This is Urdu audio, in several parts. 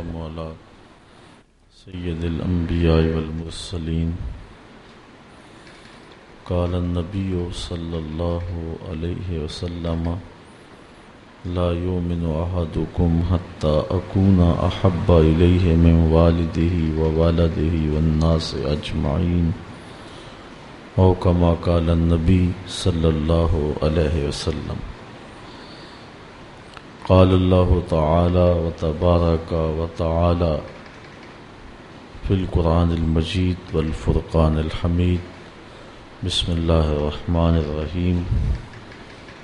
والسلام على سيد الأنبياء والمرسلين. قال النبي صلى الله عليه وسلم، لا يؤمن أحدكم حتى أكون أحب إليه من والده ووالده والناس أجمعين. أو كما قال النبي صلى الله عليه وسلم. قال الله تعالى وتبارك وتعالى في القرآن المجيد والفرقان الحميد بسم الله الرحمن الرحيم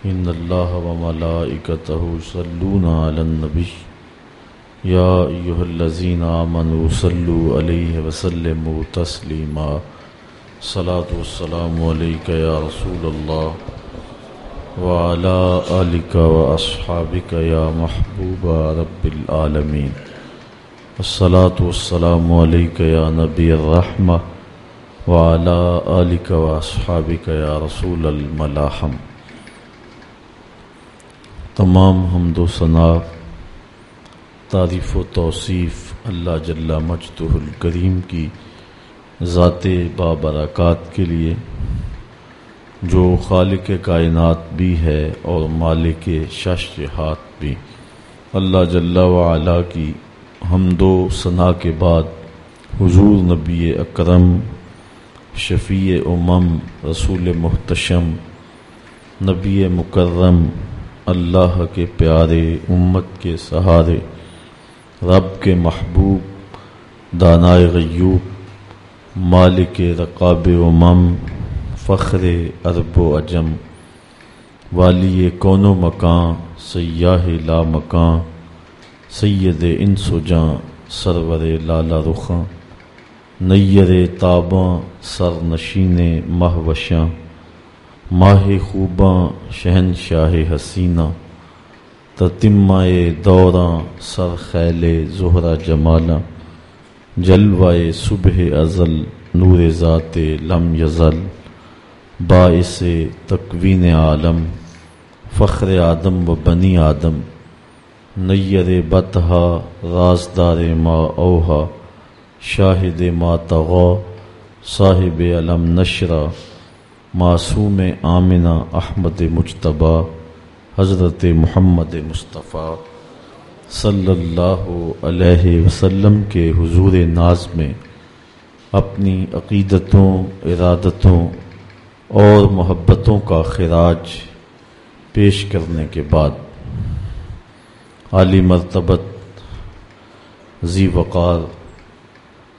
إن الله وملائكته صلون على النبي يا أيها الذين آمنوا صلوا عليه وسلموا تسليما صلاة والسلام عليك يا رسول الله وعلى آلك وأصحابك يا محبوب رب العالمين. الصلاة والسلام عليك يا نبي الرحمة وعلى آلك وأصحابك يا رسول الملاحم. تمام حمد و ثناء تعریف و توصیف اللہ جل مجدہ الکریم کی ذات بابرکات کے لیے جو خالق کائنات بھی ہے اور مالک شش جہات بھی۔ اللہ جل وعلا کی حمد و ثناء کے بعد حضور نبی اکرم، شفیع امم، رسول محتشم، نبی مکرم، اللہ کے پیارے امت کے سہارے، رب کے محبوب، دانائے غیوب، مالک رقاب امم فخر ارب و اجم، والی کون و مکان، سیاہ لا مکان، سید ان سجاں سرور لالا رخاں، نیر تاباں سر نشین مہوشاں ماہ خوباں شہن شاہ حسینہ تتمائے دوراں، سر خیل زہرا جمالا جلوائے صبح ازل، نور ذات لم یزل۔ باعث تکوین عالم، فخر آدم و بنی آدم، نیر بتہا رازدار ما اوہا شاہد ما تغا، صاحب علم نشرہ معصوم آمنہ احمد مجتبہ حضرت محمد مصطفیٰ صلی اللہ علیہ وسلم کے حضور ناز میں اپنی عقیدتوں، ارادتوں اور محبتوں کا خراج پیش کرنے کے بعد عالی مرتبت ذی وقار،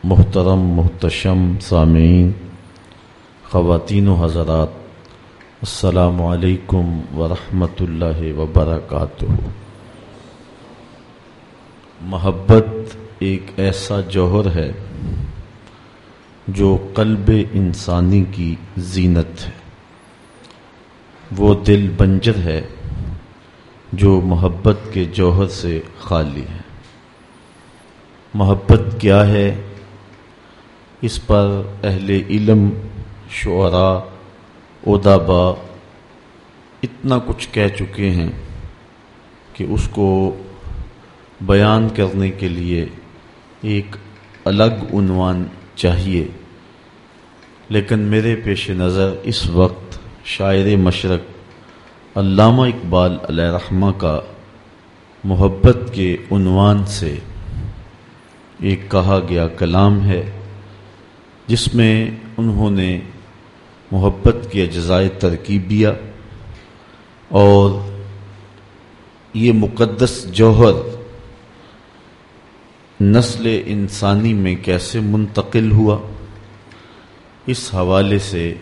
محترم، محتشم، سامعین، خواتین و حضرات، السلام علیکم ورحمۃ اللہ وبرکاتہ۔ محبت ایک ایسا جوہر ہے جو قلب انسانی کی زینت ہے۔ وہ دل بنجر ہے جو محبت کے جوہر سے خالی ہے۔ محبت کیا ہے؟ اس پر اہل علم شعراء ادابا اتنا کچھ کہہ چکے ہیں کہ اس کو بیان کرنے کے لیے ایک الگ عنوان چاہیے۔ لیکن میرے پیش نظر اس وقت شاعر مشرق علامہ اقبال علیہ رحمہ کا محبت کے عنوان سے ایک کہا گیا کلام ہے، جس میں انہوں نے محبت کے اجزائے ترکیبیہ اور یہ مقدس جوہر نسل انسانی میں کیسے منتقل ہوا؟ اس حوالے سے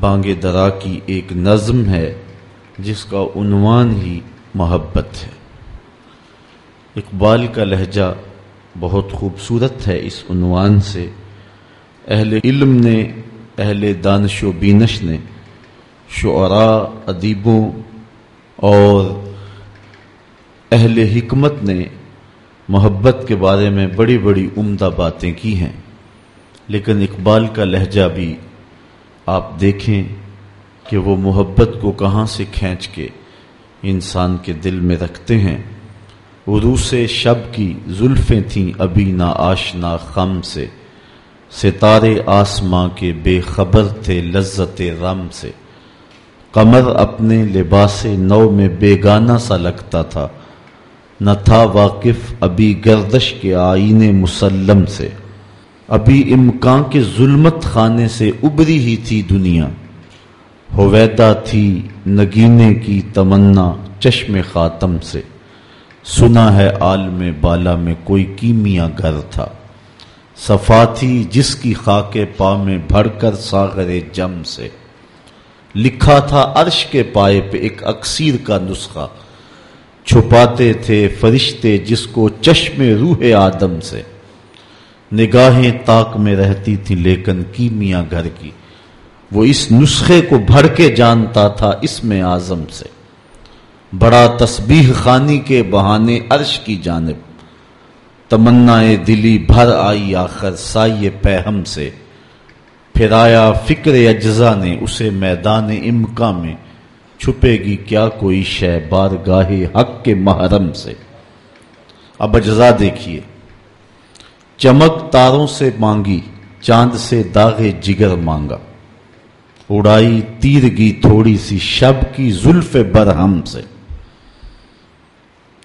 بانگ درا کی ایک نظم ہے جس کا عنوان ہی محبت ہے۔ اقبال کا لہجہ بہت خوبصورت ہے اس عنوان سے۔ اہل علم نے، اہل دانش و بینش نے، شعراء، ادیبوں اور اہل حکمت نے محبت کے بارے میں بڑی بڑی عمدہ باتیں کی ہیں۔ لیکن اقبال کا لہجہ بھی آپ دیکھیں کہ وہ محبت کو کہاں سے کھینچ کے انسان کے دل میں رکھتے ہیں۔ عروس شب کی زلفیں تھیں ابھی نہ آشنا خم سے۔ ستارے آسماں کے بے خبر تھے لذت رم سے۔ قمر اپنے لباس نو میں بیگانہ سا لگتا تھا۔ نہ تھا واقف ابھی گردش کے آئین مسلم سے۔ ابھی امکان کے ظلمت خانے سے ابری ہی تھی دنیا۔ ہویدا تھی نگینے کی تمنا چشم خاتم سے۔ سنا ہے عالم بالا میں کوئی کیمیا گھر تھا۔ صفا تھی جس کی خاک پا میں بھر کر ساغر جم سے۔ لکھا تھا عرش کے پائے پہ ایک اکثیر کا نسخہ۔ چھپاتے تھے فرشتے جس کو چشم روح آدم سے۔ نگاہیں تاک میں رہتی تھی لیکن کیمیا گھر کی۔ وہ اس نسخے کو بھر کے جانتا تھا اس میں آزم سے۔ بڑا تسبیح خانی کے بہانے عرش کی جانب۔ تمنا دلی بھر آئی آخر سائے پہم سے۔ پھر آیا فکر اجزا نے اسے میدان امکا میں۔ چھپے گی کیا کوئی شے بار گاہے حق کے محرم سے؟ اب اجزا دیکھیے۔ چمک تاروں سے مانگی، چاند سے داغے جگر مانگا۔ اڑائی تیرگی تھوڑی سی شب کی زلف برہم سے۔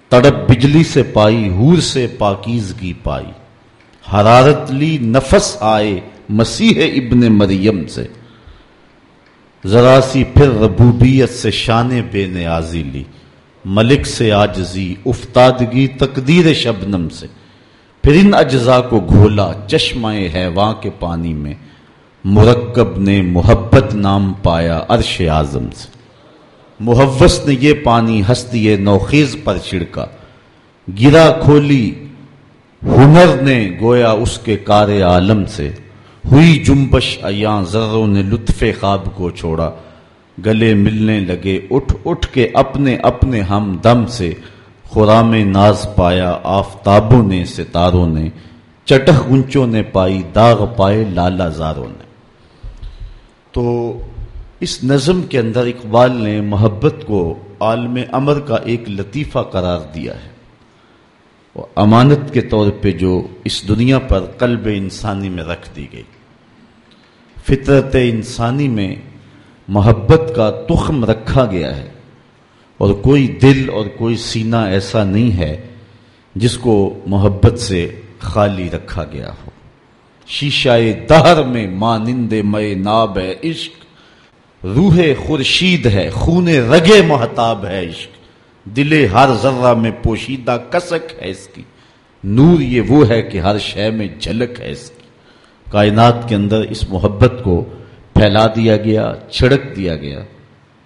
تڑپ بجلی سے پائی ہور سے پاکیزگی پائی۔ حرارت لی نفس آئے مسیح ابن مریم سے۔ ذرا سی پھر ربوبیت سے شان بے نیازی لی۔ ملک سے آجزی افتادگی، تقدیر شبنم سے۔ پھر ان اجزاء کو گھولا چشمہ حیواں کے پانی میں۔ مرکب نے محبت نام پایا عرش اعظم سے۔ محوس نے یہ پانی ہستی نوخیز پر چھڑکا۔ گرا کھولی، ہنر نے گویا اس کے کار عالم سے۔ ہوئی جنبش ایاں ذروں نے لطف خواب کو چھوڑا۔ گلے ملنے لگے۔ اٹھ اٹھ کے اپنے اپنے ہم دم سے خرام ناز پایا۔ آفتابوں نے، ستاروں نے۔ چٹخ گنچوں نے پائی، داغ پائے لالا زاروں نے۔ تو اس نظم کے اندر اقبال نے محبت کو عالم امر کا ایک لطیفہ قرار دیا ہے۔ اور امانت کے طور پہ جو اس دنیا پر قلب انسانی میں رکھ دی گئی۔ فطرت انسانی میں محبت کا تخم رکھا گیا ہے اور کوئی دل اور کوئی سینہ ایسا نہیں ہے جس کو محبت سے خالی رکھا گیا ہو۔ شیشہ دہر میں مانند میں ناب ہے عشق، روح خورشید ہے، خون رگے محتاب ہے عشق۔ دل ہر ذرہ میں پوشیدہ کسک ہے اس کی۔ نور یہ وہ ہے کہ ہر شے میں جھلک ہے اس کی۔ کائنات کے اندر اس محبت کو پھیلا دیا گیا، چھڑک دیا گیا۔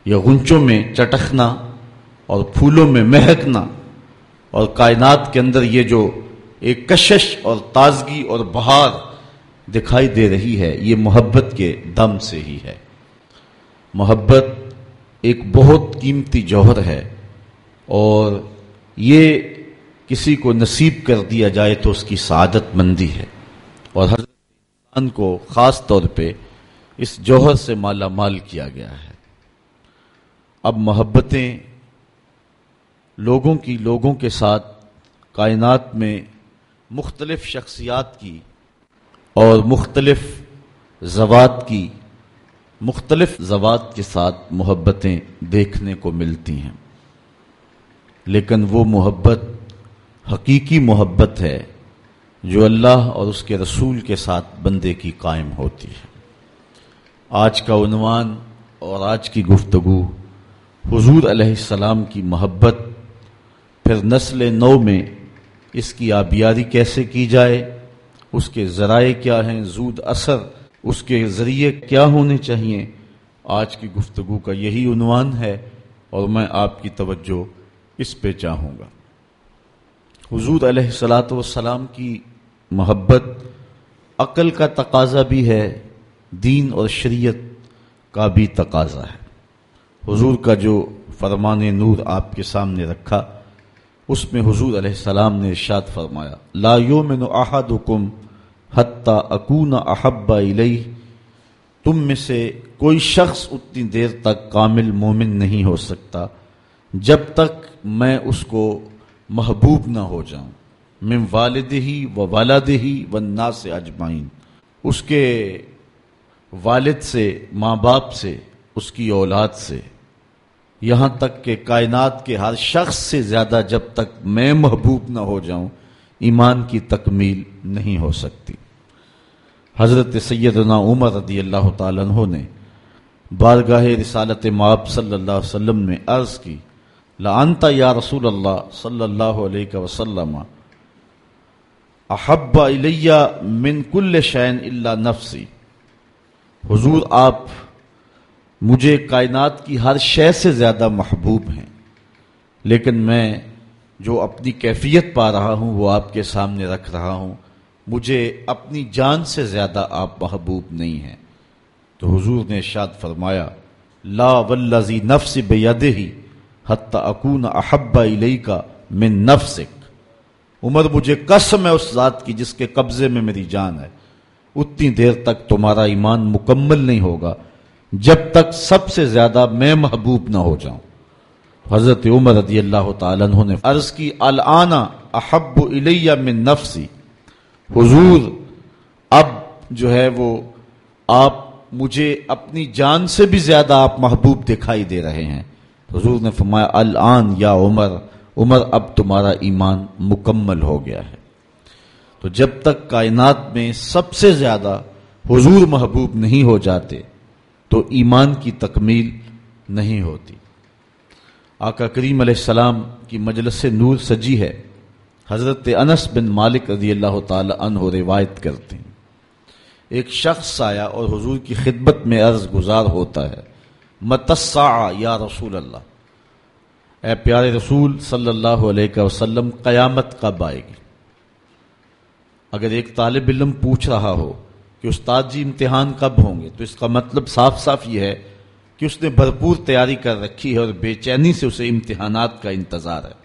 یہ غنچوں میں چٹکنا اور پھولوں میں مہکنا اور کائنات کے اندر یہ جو ایک کشش اور تازگی اور بہار دکھائی دے رہی ہے، یہ محبت کے دم سے ہی ہے۔ محبت ایک بہت قیمتی جوہر ہے اور یہ کسی کو نصیب کر دیا جائے تو اس کی سعادت مندی ہے۔ اور ہر انسان کو خاص طور پہ اس جوہر سے مالا مال کیا گیا ہے۔ اب محبتیں لوگوں کی لوگوں کے ساتھ کائنات میں مختلف شخصیات کی اور مختلف زوات کی مختلف زوات کے ساتھ محبتیں دیکھنے کو ملتی ہیں۔ لیکن وہ محبت حقیقی محبت ہے۔ جو اللہ اور اس کے رسول کے ساتھ بندے کی قائم ہوتی ہے۔ آج کا عنوان اور آج کی گفتگو حضور علیہ السلام کی محبت، پھر نسل نو میں اس کی آبیاری کیسے کی جائے، اس کے ذرائع کیا ہیں، زود اثر اس کے ذریعے کیا ہونے چاہیے۔ آج کی گفتگو کا یہی عنوان ہے اور میں آپ کی توجہ اس پہ چاہوں گا۔ حضور علیہ السلاۃ والسلام کی محبت، عقل کا تقاضا بھی ہے، دین اور شریعت کا بھی تقاضا ہے۔ حضور کا جو فرمان نور آپ کے سامنے رکھا، اس میں حضور علیہ السلام نے ارشاد فرمایا، لا یومن احدکم حتیٰ اکون احبا علیہ تم میں سے کوئی شخص اتنی دیر تک کامل مومن نہیں ہو سکتا، جب تک میں اس کو محبوب نہ ہو جاؤں۔ من والد ہی و والد ہی و نا سے اجمائن اس کے والد سے، ماں باپ سے، اس کی اولاد سے۔ یہاں تک کہ کائنات کے ہر شخص سے زیادہ جب تک میں محبوب نہ ہو جاؤں، ایمان کی تکمیل نہیں ہو سکتی۔ حضرت سیدنا عمر رضی اللہ تعالیٰ عنہ نے بارگاہ رسالت ماب صلی اللہ علیہ وسلم نے عرض کی لعنتا یا رسول اللہ صلی اللہ علیہ وسلم احب الیہ من کل شین اللہ نفسی۔ حضور، آپ مجھے کائنات کی ہر شے سے زیادہ محبوب ہیں، لیکن میں جو اپنی کیفیت پا رہا ہوں، وہ آپ کے سامنے رکھ رہا ہوں۔ مجھے اپنی جان سے زیادہ آپ محبوب نہیں ہیں۔ تو حضور نے ارشاد فرمایا، لا والذی نفس بید ہی حتی اکون احب علیہ کا من نفسک۔ عمر، مجھے قسم ہے اس ذات کی جس کے قبضے میں میری جان ہے۔ اتنی دیر تک تمہارا ایمان مکمل نہیں ہوگا۔ جب تک سب سے زیادہ میں محبوب نہ ہو جاؤں۔ حضرت عمر رضی اللہ تعالیٰ عنہ نے عرض کی الانا احب الیہ من نفسی۔ حضور، اب جو ہے وہ آپ مجھے اپنی جان سے بھی زیادہ آپ محبوب دکھائی دے رہے ہیں۔ حضور نے فرمایا، الان یا عمر عمر، اب تمہارا ایمان مکمل ہو گیا ہے۔ تو جب تک کائنات میں سب سے زیادہ حضور محبوب نہیں ہو جاتے، تو ایمان کی تکمیل نہیں ہوتی۔ آقا کریم علیہ السلام کی مجلس نور سجی ہے۔ حضرت انس بن مالک رضی اللہ تعالی عنہ روایت کرتے ہیں۔ ایک شخص آیا اور حضور کی خدمت میں عرض گزار ہوتا ہے متسا یا رسول اللہ اے پیارے رسول صلی اللہ علیہ وسلم، قیامت کب آئے گی؟ اگر ایک طالب علم پوچھ رہا ہو کہ استاد جی امتحان کب ہوں گے، تو اس کا مطلب صاف صاف یہ ہے کہ اس نے بھرپور تیاری کر رکھی ہے اور بے چینی سے اسے امتحانات کا انتظار ہے۔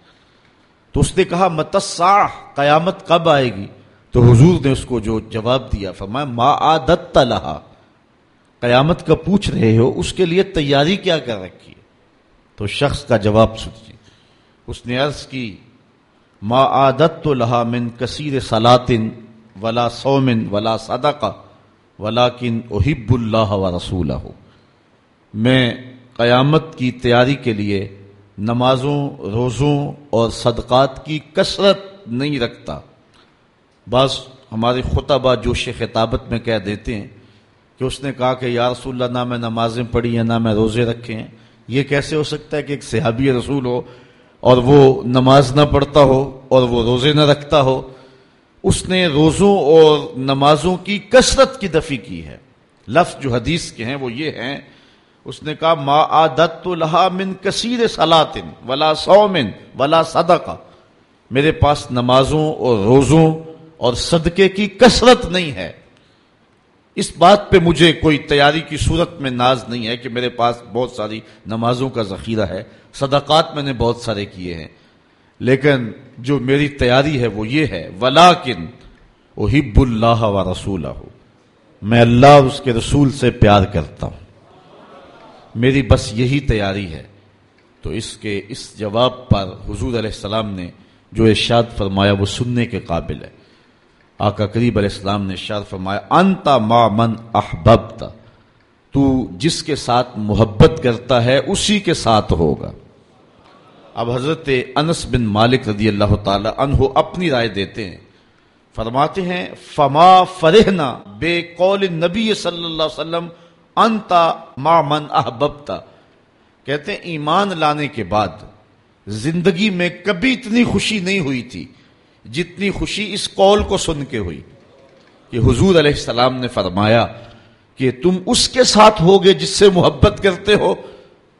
تو اس نے کہا متسا قیامت کب آئے گی؟ تو حضور نے اس کو جو جواب دیا، فرمایا، ما عادت لہا۔ قیامت کا پوچھ رہے ہو، اس کے لیے تیاری کیا کر رکھی؟ تو شخص کا جواب سنیے جی۔ اس نے عرض کی، ما عادت لہا من کثیر سلاطن ولا سومن ولا صدقہ ولاکن احب اللہ و رسول میں قیامت کی تیاری کے لیے نمازوں، روزوں اور صدقات کی کثرت نہیں رکھتا۔ بعض ہمارے خطبہ جوش خطابت میں کہہ دیتے ہیں کہ اس نے کہا کہ یا رسول اللہ، نہ میں نمازیں پڑھی ہیں، نہ میں روزے رکھے ہیں۔ یہ کیسے ہو سکتا ہے کہ ایک صحابی رسول ہو اور وہ نماز نہ پڑھتا ہو اور وہ روزے نہ رکھتا ہو؟ اس نے روزوں اور نمازوں کی کثرت کی دفی کی ہے۔ لفظ جو حدیث کے ہیں وہ یہ ہیں، اس نے کہا، ما عادت لہا من کثیر سلاطن ولا سومن ولا صدقہ۔ میرے پاس نمازوں اور روزوں اور صدقے کی کثرت نہیں ہے۔ اس بات پہ مجھے کوئی تیاری کی صورت میں ناز نہیں ہے کہ میرے پاس بہت ساری نمازوں کا ذخیرہ ہے، صدقات میں نے بہت سارے کیے ہیں، لیکن جو میری تیاری ہے وہ یہ ہے ولاکن احب اللہ و رسول میں اللہ اس کے رسول سے پیار کرتا ہوں۔ میری بس یہی تیاری ہے۔ تو اس کے اس جواب پر حضور علیہ السلام نے جو ارشاد فرمایا وہ سننے کے قابل ہے۔ آقا قریب علیہ السلام نے ارشاد فرمایا انتا ما من احببتا تو جس کے ساتھ محبت کرتا ہے، اسی کے ساتھ ہوگا۔ اب حضرت انس بن مالک رضی اللہ تعالی عنہ اپنی رائے دیتے ہیں۔ فرماتے ہیں، فما فرحنا بے قول نبی صلی اللہ علیہ وسلم انتا ما من احببتا کہتے ہیں، ایمان لانے کے بعد زندگی میں کبھی اتنی خوشی نہیں ہوئی تھی۔ جتنی خوشی اس قول کو سن کے ہوئی کہ حضور علیہ السلام نے فرمایا کہ تم اس کے ساتھ ہوگے جس سے محبت کرتے ہو۔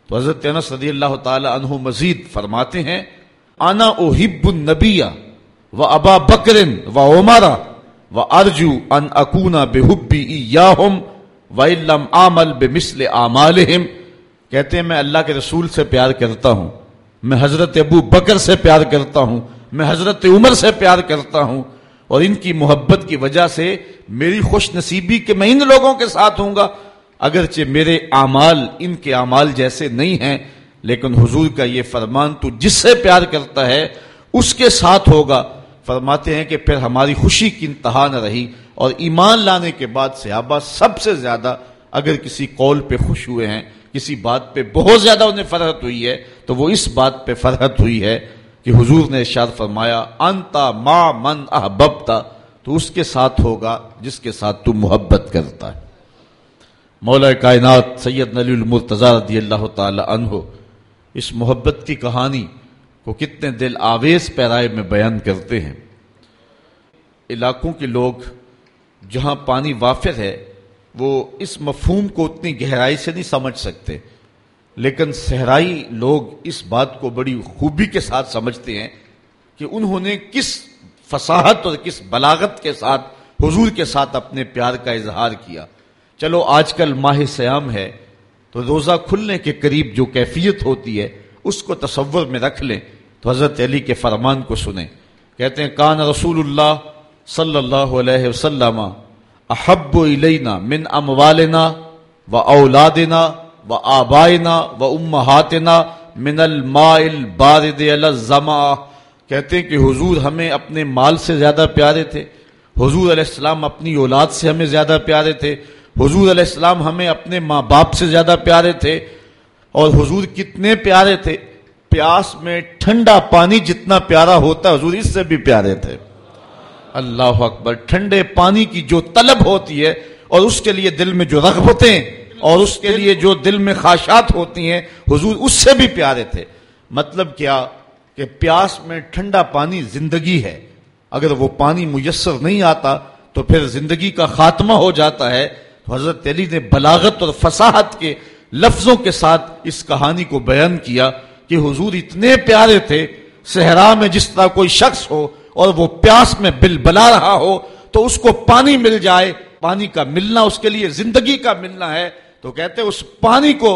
تو حضرت انس رضی اللہ تعالی عنہ مزید فرماتے ہیں، انا احب النبی و ابا بکرن و عمارا و ارجو ان اکونا بے حبی ایاہم و علم عمل بے مسل اعمالہم کہتے ہیں، میں اللہ کے رسول سے پیار کرتا ہوں، میں حضرت ابو بکر سے پیار کرتا ہوں میں حضرت عمر سے پیار کرتا ہوں اور ان کی محبت کی وجہ سے میری خوش نصیبی کہ میں ان لوگوں کے ساتھ ہوں گا۔ اگرچہ میرے اعمال ان کے اعمال جیسے نہیں ہیں، لیکن حضور کا یہ فرمان تو جس سے پیار کرتا ہے، اس کے ساتھ ہوگا۔ فرماتے ہیں کہ پھر ہماری خوشی کی انتہا نہ رہی اور ایمان لانے کے بعد صحابہ سب سے زیادہ اگر کسی قول پہ خوش ہوئے ہیں، کسی بات پہ بہت زیادہ انہیں فرحت ہوئی ہے، تو وہ اس بات پہ فرحت ہوئی ہے کہ حضور نے ارشاد فرمایا، انتا ما من احببتا، تو اس کے ساتھ ہوگا جس کے ساتھ تو محبت کرتا ہے۔ مولا کائنات سید نلی المرتضی رضی اللہ تعالی عنہ اس محبت کی کہانی کو کتنے دل آویز پیرائے میں بیان کرتے ہیں۔ علاقوں کے لوگ جہاں پانی وافر ہے، وہ اس مفہوم کو اتنی گہرائی سے نہیں سمجھ سکتے۔ لیکن صحرائی لوگ اس بات کو بڑی خوبی کے ساتھ سمجھتے ہیں کہ انہوں نے کس فصاحت اور کس بلاغت کے ساتھ، حضور کے ساتھ اپنے پیار کا اظہار کیا۔ چلو، آج کل ماہ سیام ہے، تو روزہ کھلنے کے قریب جو کیفیت ہوتی ہے، اس کو تصور میں رکھ لیں۔ تو حضرت علی کے فرمان کو سنیں۔ کہتے ہیں، کان رسول اللہ صلی اللہ علیہ وسلم احب الینا من اموالنا و اولادنا و آبائنا و امہاتنا من الماء البارد الزما کہتے ہیں کہ حضور ہمیں اپنے مال سے زیادہ پیارے تھے۔ حضور علیہ السلام اپنی اولاد سے ہمیں زیادہ پیارے تھے۔ حضور علیہ السلام ہمیں اپنے ماں باپ سے زیادہ پیارے تھے۔ اور حضور کتنے پیارے تھے۔ پیاس میں ٹھنڈا پانی جتنا پیارا ہوتا حضور اس سے بھی پیارے تھے۔ اللہ اکبر، ٹھنڈے پانی کی جو طلب ہوتی ہے اور اس کے لیے دل میں جو رغبتیں اور اس کے لیے جو دل میں خواہشات ہوتی ہیں، حضور اس سے بھی پیارے تھے۔ مطلب کیا کہ پیاس میں ٹھنڈا پانی زندگی ہے۔ اگر وہ پانی میسر نہیں آتا تو پھر زندگی کا خاتمہ ہو جاتا ہے۔ حضرت علی نے بلاغت اور فصاحت کے لفظوں کے ساتھ اس کہانی کو بیان کیا کہ حضور اتنے پیارے تھے، صحرا میں جس طرح کوئی شخص ہو اور وہ پیاس میں بل بلا رہا ہو تو اس کو پانی مل جائے۔ پانی کا ملنا، اس کے لیے زندگی کا ملنا ہے۔ تو کہتے اس پانی کو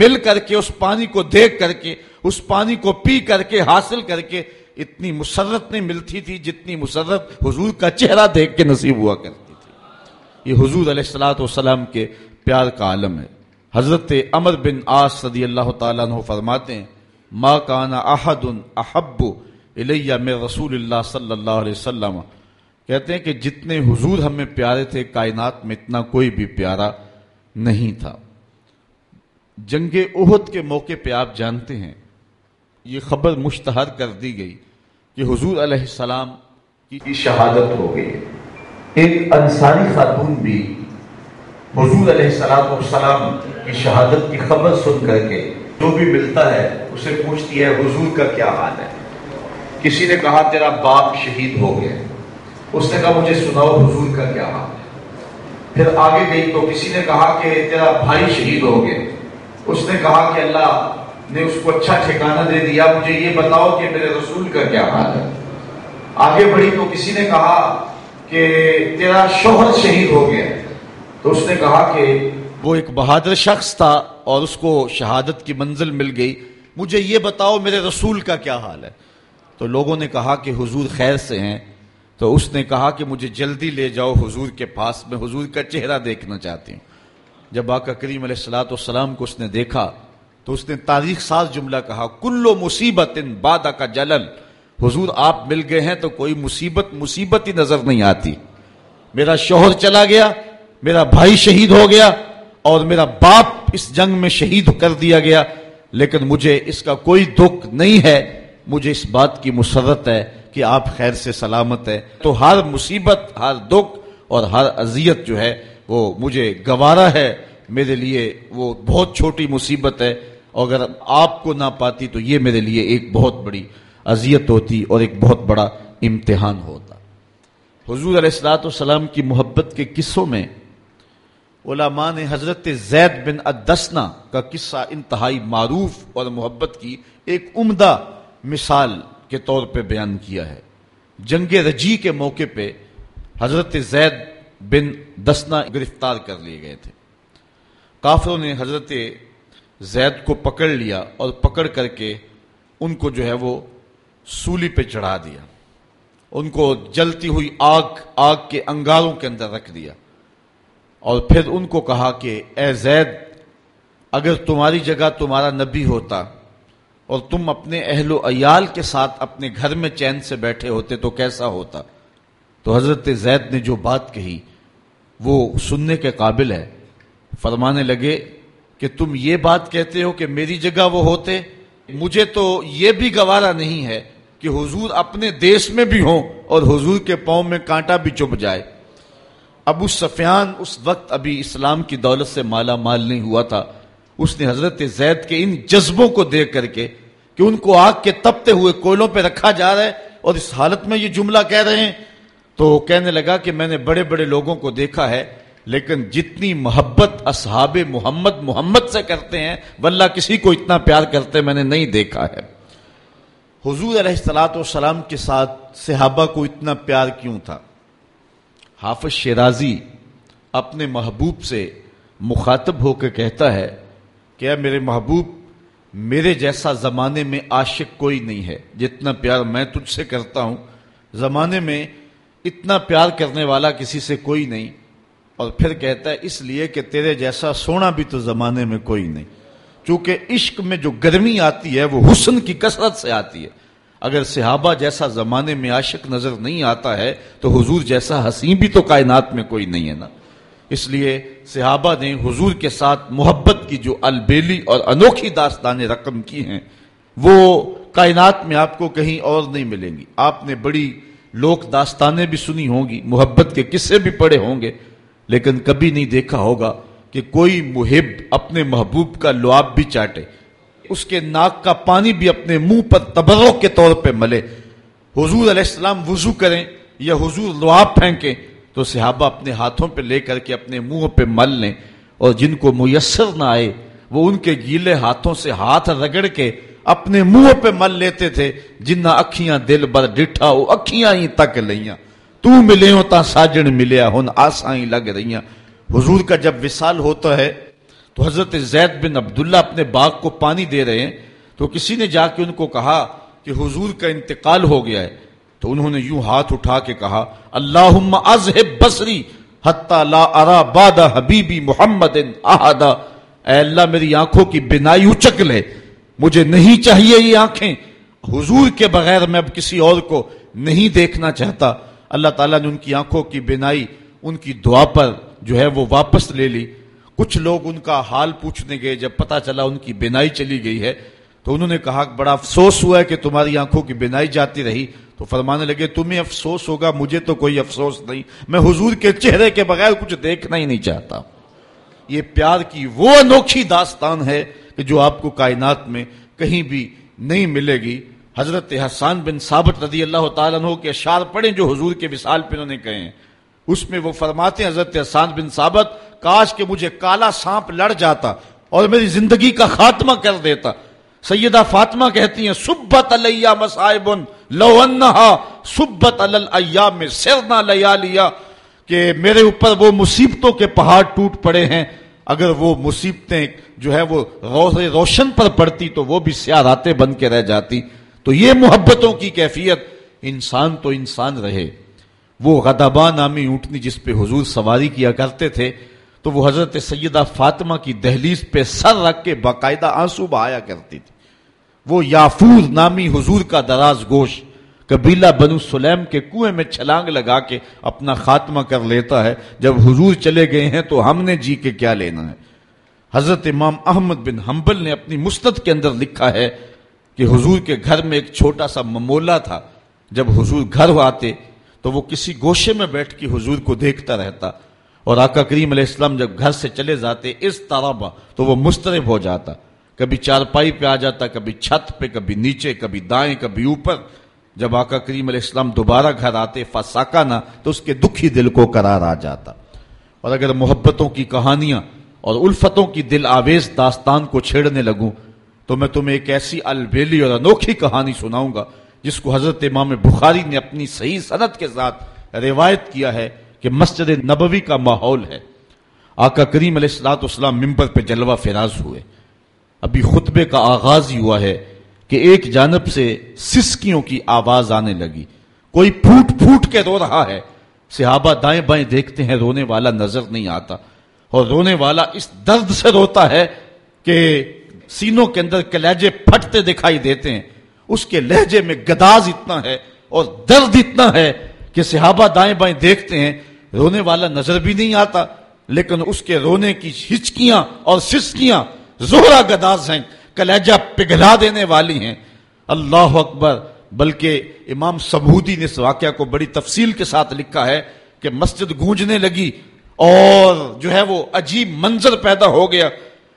مل کر کے، اس پانی کو دیکھ کر کے، اس پانی کو پی کر کے، حاصل کر کے اتنی مسرت نہیں ملتی تھی جتنی مسرت حضور کا چہرہ دیکھ کے نصیب ہوا کرتی تھی۔ یہ حضور علیہ السلاۃ والسلام کے پیار کا عالم ہے۔ حضرت امر بن آس صدی اللہ تعالیٰ عنہ فرماتے ہیں، ما کانا احد احب الیہ میں رسول اللہ صلی اللہ علیہ وسلم کہتے ہیں کہ جتنے حضور ہمیں پیارے تھے، کائنات میں اتنا کوئی بھی پیارا نہیں تھا۔ جنگ عہد کے موقع پہ آپ جانتے ہیں، یہ خبر مشتہر کر دی گئی کہ حضور علیہ السلام کی شہادت ہو گئی۔ ایک انصاری خاتون بھی حضور علیہ السلام السلام کی شہادت کی خبر سن کر کے جو بھی ملتا ہے، اسے پوچھتی ہے، حضور کا کیا حال ہے؟ کسی نے کہا، تیرا باپ شہید ہو گیا۔ اس نے کہا، مجھے سناؤ، حضور کا کیا حال ہے؟ پھر آگے گئی تو کسی نے کہا کہ تیرا بھائی شہید ہو گئے اس نے کہا کہ اللہ نے اس کو اچھا ٹھکانہ دے دیا، مجھے یہ بتاؤ کہ میرے رسول کا کیا حال ہے۔ آگے بڑھی تو کسی نے کہا کہ تیرا شوہر شہید ہو گیا۔ تو اس نے کہا کہ وہ ایک بہادر شخص تھا اور اس کو شہادت کی منزل مل گئی۔ مجھے یہ بتاؤ میرے رسول کا کیا حال ہے؟ تو لوگوں نے کہا کہ حضور خیر سے ہیں۔ تو اس نے کہا کہ مجھے جلدی لے جاؤ حضور کے پاس، میں حضور کا چہرہ دیکھنا چاہتی ہوں۔ جب آقا کریم علیہ السلاۃ والسلام کو اس نے دیکھا، تو اس نے تاریخ ساز جملہ کہا، کلو مصیبت ان بادا کا جلل. حضور، آپ مل گئے ہیں تو کوئی مصیبت مصیبت ہی نظر نہیں آتی۔ میرا شوہر چلا گیا، میرا بھائی شہید ہو گیا اور میرا باپ اس جنگ میں شہید کر دیا گیا، لیکن مجھے اس کا کوئی دکھ نہیں ہے، مجھے اس بات کی مسرت ہے کہ آپ خیر سے سلامت ہے تو ہر مصیبت، ہر دکھ اور ہر اذیت جو ہے، وہ مجھے گوارا ہے۔ میرے لیے وہ بہت چھوٹی مصیبت ہے۔ اگر آپ کو نہ پاتی تو یہ میرے لیے ایک بہت بڑی اذیت ہوتی اور ایک بہت بڑا امتحان ہوتا۔ حضور علیہ السلاۃ والسلام کی محبت کے قصوں میں علماء نے حضرت زید بن ادسنا کا قصہ انتہائی معروف اور محبت کی ایک عمدہ مثال کے طور پہ بیان کیا ہے۔ جنگ رجی کے موقع پہ حضرت زید بن دسنا گرفتار کر لیے گئے تھے۔ کافروں نے حضرت زید کو پکڑ لیا اور پکڑ کر کے ان کو جو ہے وہ سولی پہ چڑھا دیا۔ ان کو جلتی ہوئی آگ آگ کے انگاروں کے اندر رکھ دیا۔ اور پھر ان کو کہا کہ، اے زید، اگر تمہاری جگہ تمہارا نبی ہوتا اور تم اپنے اہل و عیال کے ساتھ اپنے گھر میں چین سے بیٹھے ہوتے تو کیسا ہوتا؟ تو حضرت زید نے جو بات کہی، وہ سننے کے قابل ہے۔ فرمانے لگے کہ تم یہ بات کہتے ہو کہ میری جگہ وہ ہوتے؟ مجھے تو یہ بھی گوارا نہیں ہے کہ حضور اپنے دیش میں بھی ہوں اور حضور کے پاؤں میں کانٹا بھی چپ جائے۔ ابو سفیان اس وقت ابھی اسلام کی دولت سے مالا مال نہیں ہوا تھا۔ اس نے حضرت زید کے ان جذبوں کو دیکھ کر کے کہ ان کو آگ کے تپتے ہوئے کوئلوں پہ رکھا جا رہا ہے اور اس حالت میں یہ جملہ کہہ رہے ہیں۔ تو کہنے لگا کہ میں نے بڑے بڑے لوگوں کو دیکھا ہے، لیکن جتنی محبت اصحاب محمد محمد سے کرتے ہیں، واللہ کسی کو اتنا پیار کرتے میں نے نہیں دیکھا ہے۔ حضور علیہ السلاۃ والسلام کے ساتھ صحابہ کو اتنا پیار کیوں تھا؟ حافظ شیرازی اپنے محبوب سے مخاطب ہو کے کہتا ہے کہ اے میرے محبوب، میرے جیسا زمانے میں عاشق کوئی نہیں ہے۔ جتنا پیار میں تجھ سے کرتا ہوں، زمانے میں اتنا پیار کرنے والا کسی سے کوئی نہیں۔ اور پھر کہتا ہے، اس لیے کہ تیرے جیسا سونا بھی تو زمانے میں کوئی نہیں۔ چونکہ عشق میں جو گرمی آتی ہے، وہ حسن کی کثرت سے آتی ہے۔ اگر صحابہ جیسا زمانے میں عاشق نظر نہیں آتا ہے، تو حضور جیسا حسین بھی تو کائنات میں کوئی نہیں ہے نا۔ اس لیے صحابہ نے حضور کے ساتھ محبت کی جو البیلی اور انوکھی داستانیں رقم کی ہیں، وہ کائنات میں آپ کو کہیں اور نہیں ملیں گی۔ آپ نے بڑی لوک داستانیں بھی سنی ہوں گی، محبت کے قصے بھی پڑے ہوں گے، لیکن کبھی نہیں دیکھا ہوگا کہ کوئی محب اپنے محبوب کا لعاب بھی چاٹے۔ اس کے ناک کا پانی بھی اپنے منہ پر تبروں کے طور پہ ملے۔ حضور علیہ السلام وضو کریں یا حضور لعاب پھینکیں تو صحابہ اپنے ہاتھوں پہ لے کر کے اپنے منہ پہ مل لیں اور جن کو میسر نہ آئے، وہ ان کے گیلے ہاتھوں سے ہاتھ رگڑ کے اپنے منہ پہ مل لیتے تھے، جنہ اکھیاں دل بر ڈٹھا وہ اکھیاں ہی تک لیاں تو ملے ہو تا ساجن ملیا، ہن آساں ہی لگ رہیاں حضور کا جب وصال ہوتا ہے، تو حضرت زید بن عبداللہ اپنے باغ کو پانی دے رہے ہیں۔ تو کسی نے جا کے ان کو کہا کہ حضور کا انتقال ہو گیا ہے۔ تو انہوں نے یوں ہاتھ اٹھا کے کہا، اللہم ازہب بصری حتی لا ارا بعد حبیبی محمد احدا. اے اللہ، میری آنکھوں کی بنائی اچک لے، مجھے نہیں چاہیے یہ آنکھیں۔ حضور کے بغیر میں اب کسی اور کو نہیں دیکھنا چاہتا۔ اللہ تعالیٰ نے ان کی آنکھوں کی بینائی، ان کی دعا پر جو ہے وہ واپس لے لی۔ کچھ لوگ ان کا حال پوچھنے گئے، جب پتا چلا ان کی بینائی چلی گئی ہے۔ تو انہوں نے کہا، بڑا افسوس ہوا ہے کہ تمہاری آنکھوں کی بینائی جاتی رہی۔ تو فرمانے لگے، تمہیں افسوس ہوگا، مجھے تو کوئی افسوس نہیں۔ میں حضور کے چہرے کے بغیر کچھ دیکھنا ہی نہیں چاہتا۔ یہ پیار کی وہ انوکھی داستان ہے کہ جو آپ کو کائنات میں کہیں بھی نہیں ملے گی۔ حضرت حسان بن ثابت رضی اللہ تعالیٰ عنہ کے اشار پڑھیں جو حضور کے وصال پہ انہوں نے کہے ہیں۔ اس میں وہ فرماتے ہیں، حضرت حسان بن ثابت، کاش کہ مجھے کالا سانپ لڑ جاتا اور میری زندگی کا خاتمہ کر دیتا۔ سیدہ فاطمہ کہتی ہیں، سبت علیہ مسائب لو انہا سبت الایام سرنا لیالیا، کہ میرے اوپر وہ مصیبتوں کے پہاڑ ٹوٹ پڑے ہیں۔ اگر وہ مصیبتیں جو ہے وہ روشن پر پڑتی تو وہ بھی سیاہ راتیں بن کے رہ جاتی۔ تو یہ محبتوں کی کیفیت، انسان تو انسان رہے۔ وہ غدبا نامی اونٹنی جس پہ حضور سواری کیا کرتے تھے، تو وہ حضرت سیدہ فاطمہ کی دہلیز پہ سر رکھ کے باقاعدہ آنسو بہایا کرتی تھی۔ وہ یافور نامی حضور کا دراز گوش قبیلہ بنو سلیم کے کنویں میں چھلانگ لگا کے اپنا خاتمہ کر لیتا ہے۔ جب حضور چلے گئے ہیں تو ہم نے جی کے کیا لینا ہے؟ حضرت امام احمد بن حنبل نے اپنی مستد کے اندر لکھا ہے کہ حضور کے گھر میں ایک چھوٹا سا ممولا تھا۔ جب حضور گھر آتے تو وہ کسی گوشے میں بیٹھ کے حضور کو دیکھتا رہتا اور آقا کریم علیہ السلام جب گھر سے چلے جاتے اس طرح تو وہ مسترب ہو جاتا۔ کبھی چارپائی پہ آ جاتا، کبھی چھت پہ، کبھی نیچے، کبھی دائیں، کبھی اوپر۔ جب آقا کریم علیہ السلام دوبارہ گھر آتے فساکا نہ، تو اس کے دکھی دل کو قرار آ جاتا۔ اور اگر محبتوں کی کہانیاں اور الفتوں کی دل آویز داستان کو چھیڑنے لگوں، تو میں تمہیں ایک ایسی البیلی اور انوکھی کہانی سناؤں گا، جس کو حضرت امام بخاری نے اپنی صحیح صنعت کے ساتھ روایت کیا ہے کہ مسجد نبوی کا ماحول ہے۔ آقا کریم علیہ السلاۃ اسلام ممبر پہ جلوہ فراز ہوئے۔ ابھی خطبے کا آغاز ہی ہوا ہے کہ ایک جانب سے سسکیوں کی آواز آنے لگی۔ کوئی پھوٹ پھوٹ کے رو رہا ہے۔ صحابہ دائیں بائیں دیکھتے ہیں، رونے والا نظر نہیں آتا۔ اور رونے والا اس درد سے روتا ہے کہ سینوں کے اندر کلیجے پھٹتے دکھائی دیتے ہیں۔ اس کے لہجے میں گداز اتنا ہے اور درد اتنا ہے کہ صحابہ دائیں بائیں دیکھتے ہیں، رونے والا نظر بھی نہیں آتا۔ لیکن اس کے رونے کی ہچکیاں اور سسکیاں زہرا گداز ہیں، کلیجہ پگھلا دینے والی ہیں۔ اللہ اکبر، بلکہ امام سبودی نے اس واقعہ کو بڑی تفصیل کے ساتھ لکھا ہے کہ مسجد گونجنے لگی اور جو ہے وہ عجیب منظر پیدا ہو گیا۔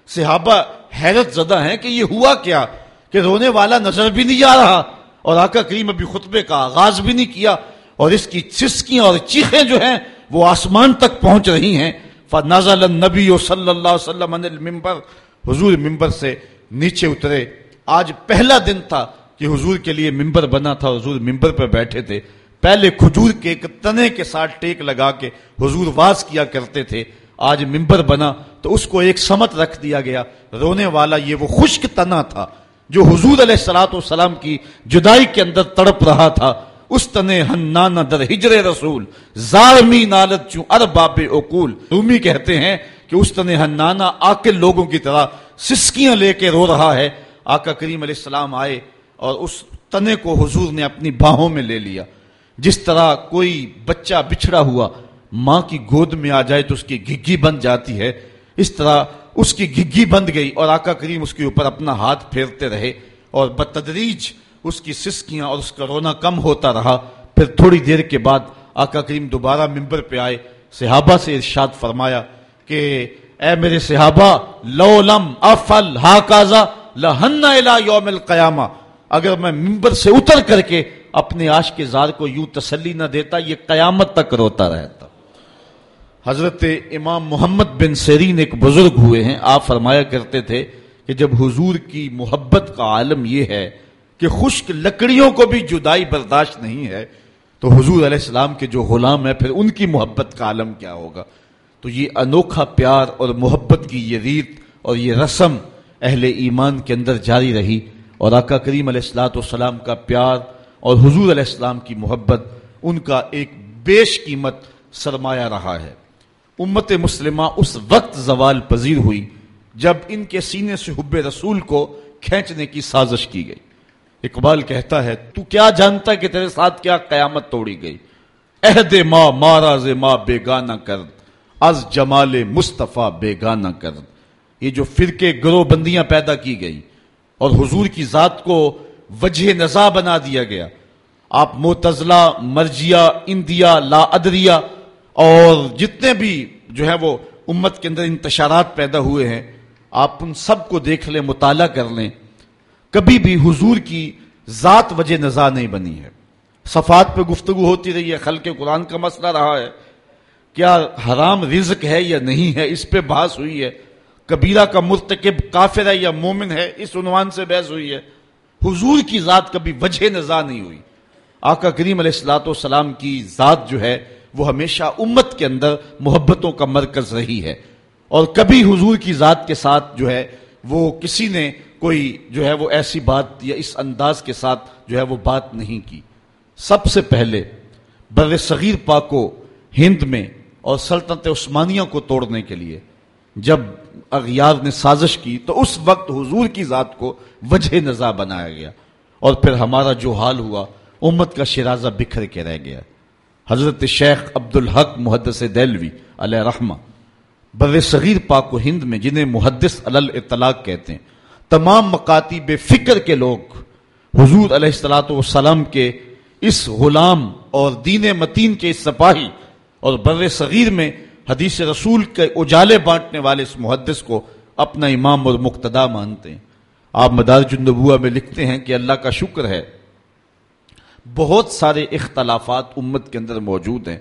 صحابہ حیرت زدہ ہیں کہ یہ ہوا کیا، کہ رونے والا نظر بھی نہیں آ رہا اور آقا کریم ابھی خطبے کا آغاز بھی نہیں کیا اور اس کی چسکیاں اور چیخیں جو ہیں وہ آسمان تک پہنچ رہی ہیں۔ فنزل النبی صلی اللہ علیہ وسلم المنبر حضور ممبر سے نیچے اترے۔ آج پہلا دن تھا کہ حضور کے لیے ممبر بنا تھا، حضور ممبر پہ بیٹھے تھے۔ پہلے کھجور کے ایک تنے کے ساتھ ٹیک لگا کے حضور واز کیا کرتے تھے۔ آج ممبر بنا تو اس کو ایک سمت رکھ دیا گیا۔ رونے والا یہ وہ خشک تنا تھا جو حضور علیہ السلاۃ والسلام کی جدائی کے اندر تڑپ رہا تھا۔ اس تنے ہن در ہجر رسول، زارمی نالت چوں ارباب اقول رومی کہتے ہیں کہ اس تنے ہنانا آکل لوگوں کی طرح سسکیاں لے کے رو رہا ہے۔ آقا کریم علیہ السلام آئے اور اس تنے کو حضور نے اپنی باہوں میں لے لیا۔ جس طرح کوئی بچہ بچھڑا ہوا ماں کی گود میں آ جائے تو اس کی گگی بن جاتی ہے۔ اس طرح اس کی گگی بند گئی اور آقا کریم اس کے اوپر اپنا ہاتھ پھیرتے رہے اور بتدریج اس کی سسکیاں اور اس کا رونا کم ہوتا رہا۔ پھر تھوڑی دیر کے بعد آقا کریم دوبارہ ممبر پہ آئے، صحابہ سے ارشاد فرمایا کہ اے میرے صحابہ، لو لم افل ہا کازا لہن یوم القیامہ۔ اگر میں ممبر سے اتر کر کے اپنے آش کے زار کو یوں تسلی نہ دیتا، یہ قیامت تک روتا رہتا۔ حضرت امام محمد بن سیرین ایک بزرگ ہوئے ہیں، آپ فرمایا کرتے تھے کہ جب حضور کی محبت کا عالم یہ ہے کہ خشک لکڑیوں کو بھی جدائی برداشت نہیں ہے، تو حضور علیہ السلام کے جو غلام ہے پھر ان کی محبت کا عالم کیا ہوگا؟ تو یہ انوکھا پیار اور محبت کی یہ ریت اور یہ رسم اہل ایمان کے اندر جاری رہی اور آقا کریم علیہ السلاۃ والسلام کا پیار اور حضور علیہ السلام کی محبت ان کا ایک بیش قیمت سرمایہ رہا ہے۔ امت مسلمہ اس وقت زوال پذیر ہوئی جب ان کے سینے سے حب رسول کو کھینچنے کی سازش کی گئی۔ اقبال کہتا ہے، تو کیا جانتا کہ تیرے ساتھ کیا قیامت توڑی گئی؟ عہد ماں ماراز ماں بیگانہ کرد از جمال مصطفیٰ بیگانہ کرد یہ جو فرقے گروہ بندیاں پیدا کی گئی اور حضور کی ذات کو وجہ نزا بنا دیا گیا۔ آپ متضلہ مرجیا، اندیا، لا ادریا اور جتنے بھی جو ہے وہ امت کے اندر انتشارات پیدا ہوئے ہیں، آپ ان سب کو دیکھ لیں، مطالعہ کر لیں۔ کبھی بھی حضور کی ذات وجہ نزا نہیں بنی ہے۔ صفات پہ گفتگو ہوتی رہی ہے، خلق قرآن کا مسئلہ رہا ہے۔ کیا حرام رزق ہے یا نہیں ہے؟ اس پہ بحث ہوئی ہے۔ کبیرہ کا مرتکب کافر ہے یا مومن ہے؟ اس عنوان سے بحث ہوئی ہے۔ حضور کی ذات کبھی وجہ نزا نہیں ہوئی۔ آقا کریم علیہ السلاۃ والسلام کی ذات جو ہے، وہ ہمیشہ امت کے اندر محبتوں کا مرکز رہی ہے۔ اور کبھی حضور کی ذات کے ساتھ جو ہے، وہ کسی نے کوئی جو ہے، وہ ایسی بات یا اس انداز کے ساتھ جو ہے، وہ بات نہیں کی۔ سب سے پہلے، بر صغیر پاکو ہند میں اور سلطنت عثمانیہ کو توڑنے کے لیے جب اغیار نے سازش کی تو اس وقت حضور کی ذات کو وجہ نظا بنایا گیا اور پھر ہمارا جو حال ہوا، امت کا شرازہ بکھر کے رہ گیا۔ حضرت شیخ عبد الحق محدث دلوی علیہ رحمہ، بر صغیر پاک و ہند میں جنہیں محدث اطلاق کہتے ہیں، تمام مکاتی بے فکر کے لوگ حضور علیہ السلاۃ والسلام کے اس غلام اور دین متین کے اس سپاہی اور بر صغیر میں حدیث رسول کے اجالے بانٹنے والے اس محدث کو اپنا امام اور مقتدا مانتے ہیں۔ آپ مدارج النبوہ میں لکھتے ہیں کہ اللہ کا شکر ہے۔ بہت سارے اختلافات امت کے اندر موجود ہیں۔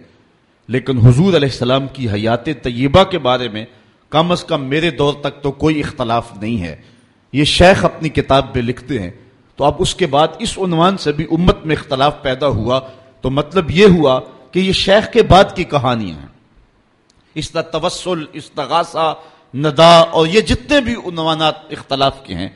لیکن حضور علیہ السلام کی حیات طیبہ کے بارے میں کم از کم میرے دور تک تو کوئی اختلاف نہیں ہے۔ یہ شیخ اپنی کتاب میں لکھتے ہیں۔ تو اب اس کے بعد اس عنوان سے بھی امت میں اختلاف پیدا ہوا۔ تو مطلب یہ ہوا کہ یہ شیخ کے بعد کی کہانیاں ہیں۔ اس کا توسل استغاثہ ندا، اور یہ جتنے بھی عنوانات اختلاف کے ہیں،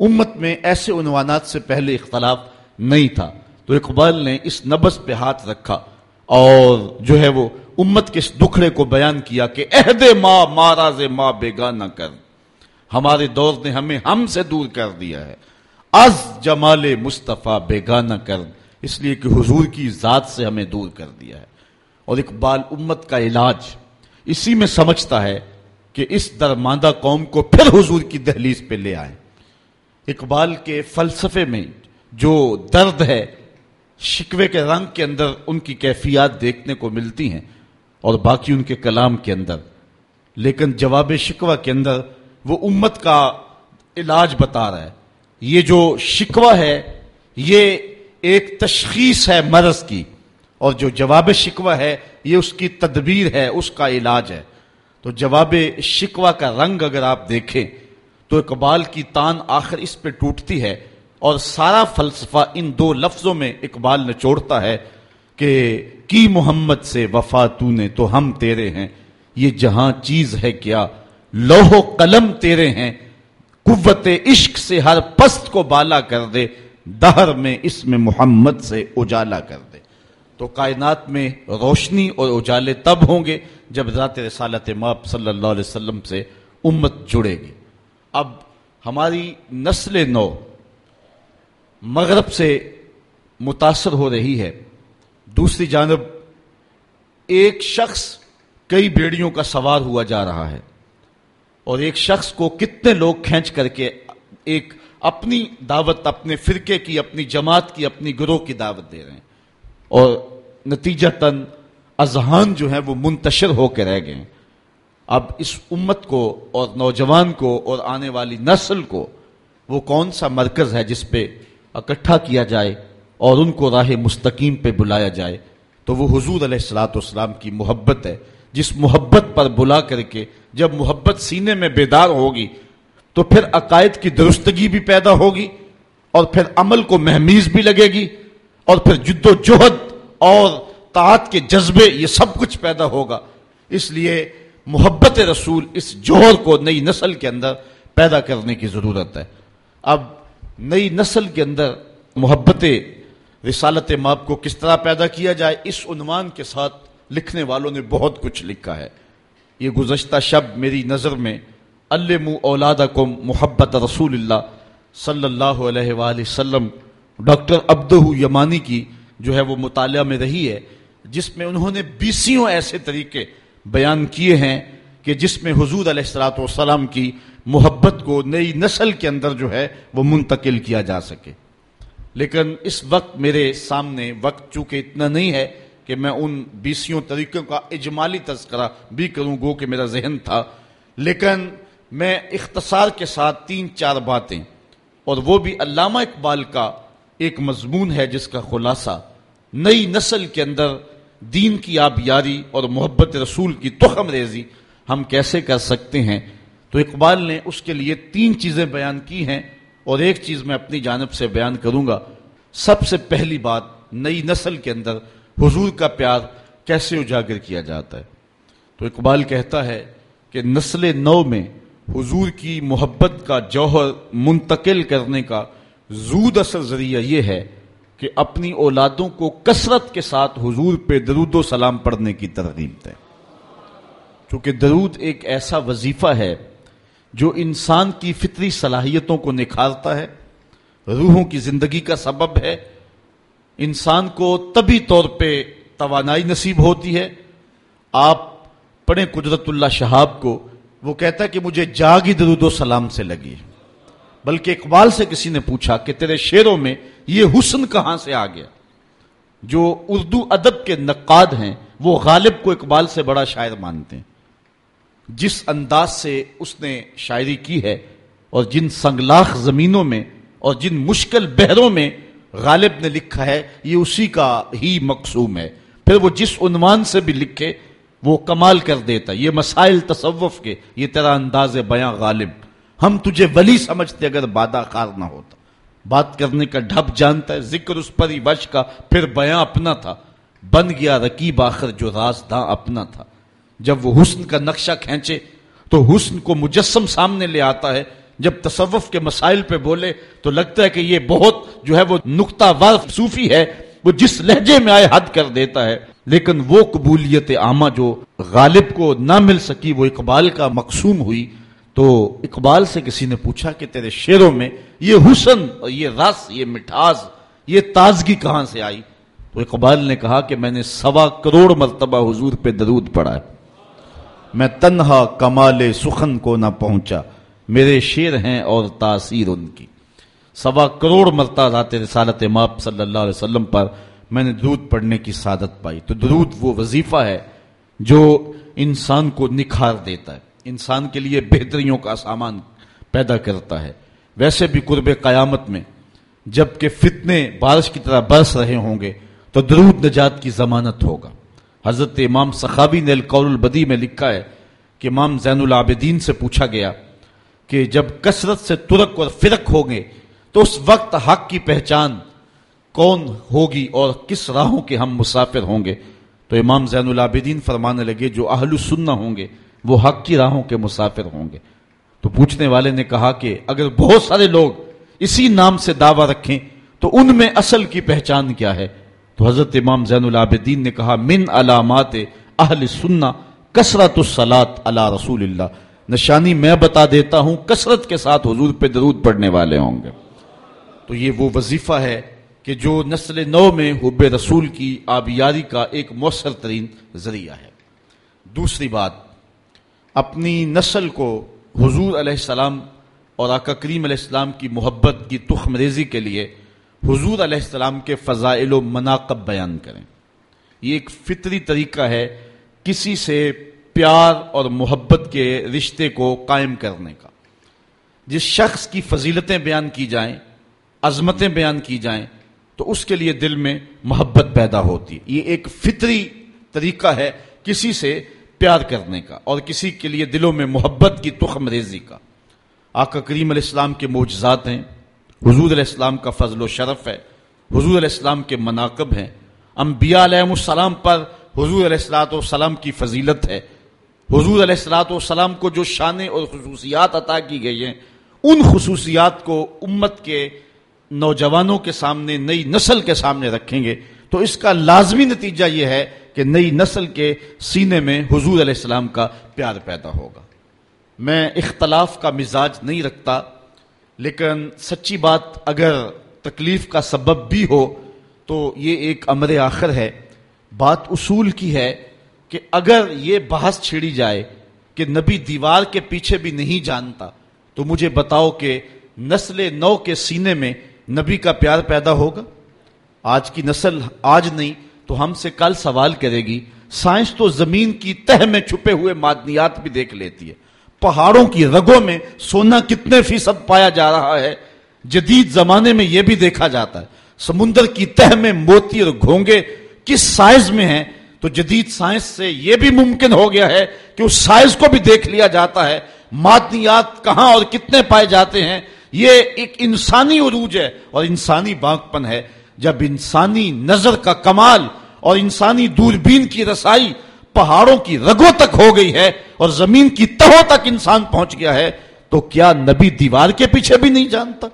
امت میں ایسے عنوانات سے پہلے اختلاف نہیں تھا۔ تو اقبال نے اس نبس پہ ہاتھ رکھا اور جو ہے وہ امت کے اس دکھڑے کو بیان کیا کہ عہد ماں ماراز ماں بیگا نہ کر۔ ہمارے دور نے ہمیں ہم سے دور کر دیا ہے۔ از جمال مصطفیٰ بیگانہ کر۔ اس لیے کہ حضور کی ذات سے ہمیں دور کر دیا ہے اور اقبال امت کا علاج اسی میں سمجھتا ہے کہ اس درماندہ قوم کو پھر حضور کی دہلیز پہ لے آئیں۔ اقبال کے فلسفے میں جو درد ہے، شکوے کے رنگ کے اندر ان کی کیفیات دیکھنے کو ملتی ہیں اور باقی ان کے کلام کے اندر۔ لیکن جواب شکوہ کے اندر وہ امت کا علاج بتا رہا ہے۔ یہ جو شکوہ ہے، یہ ایک تشخیص ہے مرض کی، اور جو جواب شکوہ ہے، یہ اس کی تدبیر ہے، اس کا علاج ہے۔ تو جواب شکوہ کا رنگ اگر آپ دیکھیں، تو اقبال کی تان آخر اس پہ ٹوٹتی ہے، اور سارا فلسفہ ان دو لفظوں میں اقبال نے ہے کہ کی محمد سے وفا تو نے تو ہم تیرے ہیں، یہ جہاں چیز ہے کیا لوہ قلم تیرے ہیں، قوت عشق سے ہر پست کو بالا کر دے۔ دہر میں اس میں محمد سے اجالا کر دے۔ تو کائنات میں روشنی اور اجالے تب ہوں گے جب ذات رسالت ماب صلی اللہ علیہ وسلم سے امت جڑے گی۔ اب ہماری نسل نو مغرب سے متاثر ہو رہی ہے۔ دوسری جانب ایک شخص کئی بیڑیوں کا سوار ہوا جا رہا ہے اور ایک شخص کو کتنے لوگ کھینچ کر کے ایک اپنی دعوت، اپنے فرقے کی، اپنی جماعت کی، اپنی گروہ کی دعوت دے رہے ہیں۔ اور نتیجہ تن اذہان جو ہے وہ منتشر ہو کے رہ گئے ہیں۔ اب اس امت کو اور نوجوان کو اور آنے والی نسل کو وہ کون سا مرکز ہے جس پہ اکٹھا کیا جائے اور ان کو راہ مستقیم پہ بلایا جائے؟ تو وہ حضور علیہ السلاۃ والسلام کی محبت ہے۔ جس محبت پر بلا کر کے جب محبت سینے میں بیدار ہوگی تو پھر عقائد کی درستگی بھی پیدا ہوگی اور پھر عمل کو مہمیز بھی لگے گی اور پھر جد و جہد اور طاعت کے جذبے یہ سب کچھ پیدا ہوگا۔ اس لیے محبت رسول اس جوہر کو نئی نسل کے اندر پیدا کرنے کی ضرورت ہے۔ اب نئی نسل کے اندر محبت رسالت ماب کو کس طرح پیدا کیا جائے، اس عنوان کے ساتھ لکھنے والوں نے بہت کچھ لکھا ہے۔ یہ گزشتہ شب میری نظر میں الم اولاد محبت رسول اللہ صلی اللہ علیہ وآلہ وسلم. ڈاکٹر عبدہ یمانی کی جو ہے وہ مطالعہ میں رہی ہے، جس میں انہوں نے بیسیوں ایسے طریقے بیان کیے ہیں کہ جس میں حضور علیہ السلاۃ والسلام کی محبت کو نئی نسل کے اندر جو ہے وہ منتقل کیا جا سکے۔ لیکن اس وقت میرے سامنے وقت چونکہ اتنا نہیں ہے کہ میں ان بیسیوں طریقوں کا اجمالی تذکرہ بھی کروں، گو کہ میرا ذہن تھا۔ لیکن میں اختصار کے ساتھ تین چار باتیں اور وہ بھی علامہ اقبال کا ایک مضمون ہے جس کا خلاصہ نئی نسل کے اندر دین کی آبیاری اور محبت رسول کی تخم ریزی ہم کیسے کر سکتے ہیں؟ تو اقبال نے اس کے لیے تین چیزیں بیان کی ہیں اور ایک چیز میں اپنی جانب سے بیان کروں گا۔ سب سے پہلی بات، نئی نسل کے اندر حضور کا پیار کیسے اجاگر کیا جاتا ہے؟ تو اقبال کہتا ہے کہ نسل نو میں حضور کی محبت کا جوہر منتقل کرنے کا زود اثر ذریعہ یہ ہے کہ اپنی اولادوں کو کثرت کے ساتھ حضور پہ درود و سلام پڑھنے کی ترغیب دیں۔ چونکہ درود ایک ایسا وظیفہ ہے جو انسان کی فطری صلاحیتوں کو نکھارتا ہے، روحوں کی زندگی کا سبب ہے۔ انسان کو طبی طور پہ توانائی نصیب ہوتی ہے۔ آپ پڑھیں قدرت اللہ شہاب کو وہ کہتا ہے کہ مجھے جاگی درود و سلام سے لگی۔ بلکہ اقبال سے کسی نے پوچھا کہ تیرے شعروں میں یہ حسن کہاں سے آ گیا؟ جو اردو ادب کے نقاد ہیں، وہ غالب کو اقبال سے بڑا شاعر مانتے ہیں۔ جس انداز سے اس نے شاعری کی ہے، اور جن سنگلاخ زمینوں میں، اور جن مشکل بہروں میں غالب نے لکھا ہے، یہ اسی کا ہی مقصوم ہے۔ پھر وہ جس عنوان سے بھی لکھے وہ کمال کر دیتا یہ مسائل تصوف کے، یہ تیرا انداز بیاں غالب۔ ہم تجھے ولی سمجھتے اگر بادہ خار نہ ہوتا۔ بات کرنے کا ڈھب جانتا ہے، ذکر اس پر ہی وش کا، پھر بیاں اپنا تھا۔ بن گیا رقیب آخر جو راز داں اپنا تھا۔ جب وہ حسن کا نقشہ کھینچے، تو حسن کو مجسم سامنے لے آتا ہے۔ جب تصوف کے مسائل پہ بولے، تو لگتا ہے کہ یہ بہت جو ہے وہ نقطہ وار صوفی ہے۔ وہ جس لہجے میں آئے حد کر دیتا ہے۔ لیکن وہ قبولیت عامہ جو غالب کو نہ مل سکی، وہ اقبال کا مقصوم ہوئی۔ تو اقبال سے کسی نے پوچھا کہ تیرے شعروں میں یہ حسن اور یہ رس، یہ مٹھاس، یہ تازگی کہاں سے آئی؟ تو اقبال نے کہا کہ میں نے سوا کروڑ مرتبہ حضور پہ درود پڑا ہے۔ میں تنہا کمال سخن کو نہ پہنچا، میرے شیر ہیں اور تاثیر ان کی۔ سوا کروڑ مرتبہ ذات رسالت ماپ صلی اللہ علیہ وسلم پر میں نے درود پڑھنے کی سعادت پائی۔ تو درود وہ وظیفہ ہے جو انسان کو نکھار دیتا ہے۔ انسان کے لیے بہتریوں کا سامان پیدا کرتا ہے۔ ویسے بھی قرب قیامت میں جبکہ فتنے بارش کی طرح برس رہے ہوں گے، تو درود نجات کی ضمانت ہوگا۔ حضرت امام صحابی نے القول البدی میں لکھا ہے کہ امام زین العابدین سے پوچھا گیا کہ جب کثرت سے ترک اور فرق ہوں گے، تو اس وقت حق کی پہچان کون ہوگی اور کس راہوں کے ہم مسافر ہوں گے؟ تو امام زین العابدین فرمانے لگے، جو اہل سننا ہوں گے، وہ حق کی راہوں کے مسافر ہوں گے۔ تو پوچھنے والے نے کہا کہ اگر بہت سارے لوگ اسی نام سے دعویٰ رکھیں، تو ان میں اصل کی پہچان کیا ہے؟ تو حضرت امام زین العابدین نے کہا، من علامات اہل سننا کثرت السلاط اللہ رسول اللہ۔ نشانی میں بتا دیتا ہوں، کثرت کے ساتھ حضور پہ درود پڑھنے والے ہوں گے۔ تو یہ وہ وظیفہ ہے کہ جو نسل نو میں حب رسول کی آبیاری کا ایک مؤثر ترین ذریعہ ہے۔ دوسری بات، اپنی نسل کو حضور علیہ السلام اور آقا کریم علیہ السلام کی محبت کی تخم ریزی کے لیے حضور علیہ السلام کے فضائل و مناقب بیان کریں۔ یہ ایک فطری طریقہ ہے کسی سے پیار اور محبت کے رشتے کو قائم کرنے کا۔ جس شخص کی فضیلتیں بیان کی جائیں، عظمتیں بیان کی جائیں تو اس کے لیے دل میں محبت پیدا ہوتی ہے۔ یہ ایک فطری طریقہ ہے کسی سے پیار کرنے کا اور کسی کے لیے دلوں میں محبت کی تخم ریزی کا۔ آقا کریم علیہ السلام کے معجزات ہیں، حضور علیہ السلام کا فضل و شرف ہے، حضور علیہ السلام کے مناقب ہیں۔ انبیاء علیہ السلام پر حضور علیہ السلاۃ والسلام کی فضیلت ہے۔ حضور علیہ السلاۃ والسلام کو جو شانے اور خصوصیات عطا کی گئی ہیں، ان خصوصیات کو امت کے نوجوانوں کے سامنے، نئی نسل کے سامنے رکھیں گے۔ تو اس کا لازمی نتیجہ یہ ہے کہ نئی نسل کے سینے میں حضور علیہ السلام کا پیار پیدا ہوگا۔ میں اختلاف کا مزاج نہیں رکھتا، لیکن سچی بات اگر تکلیف کا سبب بھی ہو تو یہ ایک امر آخر ہے۔ بات اصول کی ہے کہ اگر یہ بحث چھڑی جائے کہ نبی دیوار کے پیچھے بھی نہیں جانتا، تو مجھے بتاؤ کہ نسل نو کے سینے میں نبی کا پیار پیدا ہوگا؟ آج کی نسل آج نہیں، تو ہم سے کل سوال کرے گی، سائنس تو زمین کی تہ میں چھپے ہوئے معدنیات بھی دیکھ لیتی ہے۔ پہاڑوں کی رگوں میں سونا کتنے فیصد پایا جا رہا ہے، جدید زمانے میں یہ بھی دیکھا جاتا ہے۔ سمندر کی تہ میں موتی اور گھونگے کس سائز میں ہیں؟ تو جدید سائنس سے یہ بھی ممکن ہو گیا ہے کہ اس سائز کو بھی دیکھ لیا جاتا ہے۔ معدنیات کہاں اور کتنے پائے جاتے ہیں؟ یہ ایک انسانی عروج ہے اور انسانی بانکپن ہے۔ جب انسانی نظر کا کمال اور انسانی دوربین کی رسائی پہاڑوں کی رگوں تک ہو گئی ہے اور زمین کی تہوں تک انسان پہنچ گیا ہے، تو کیا نبی دیوار کے پیچھے بھی نہیں جانتا؟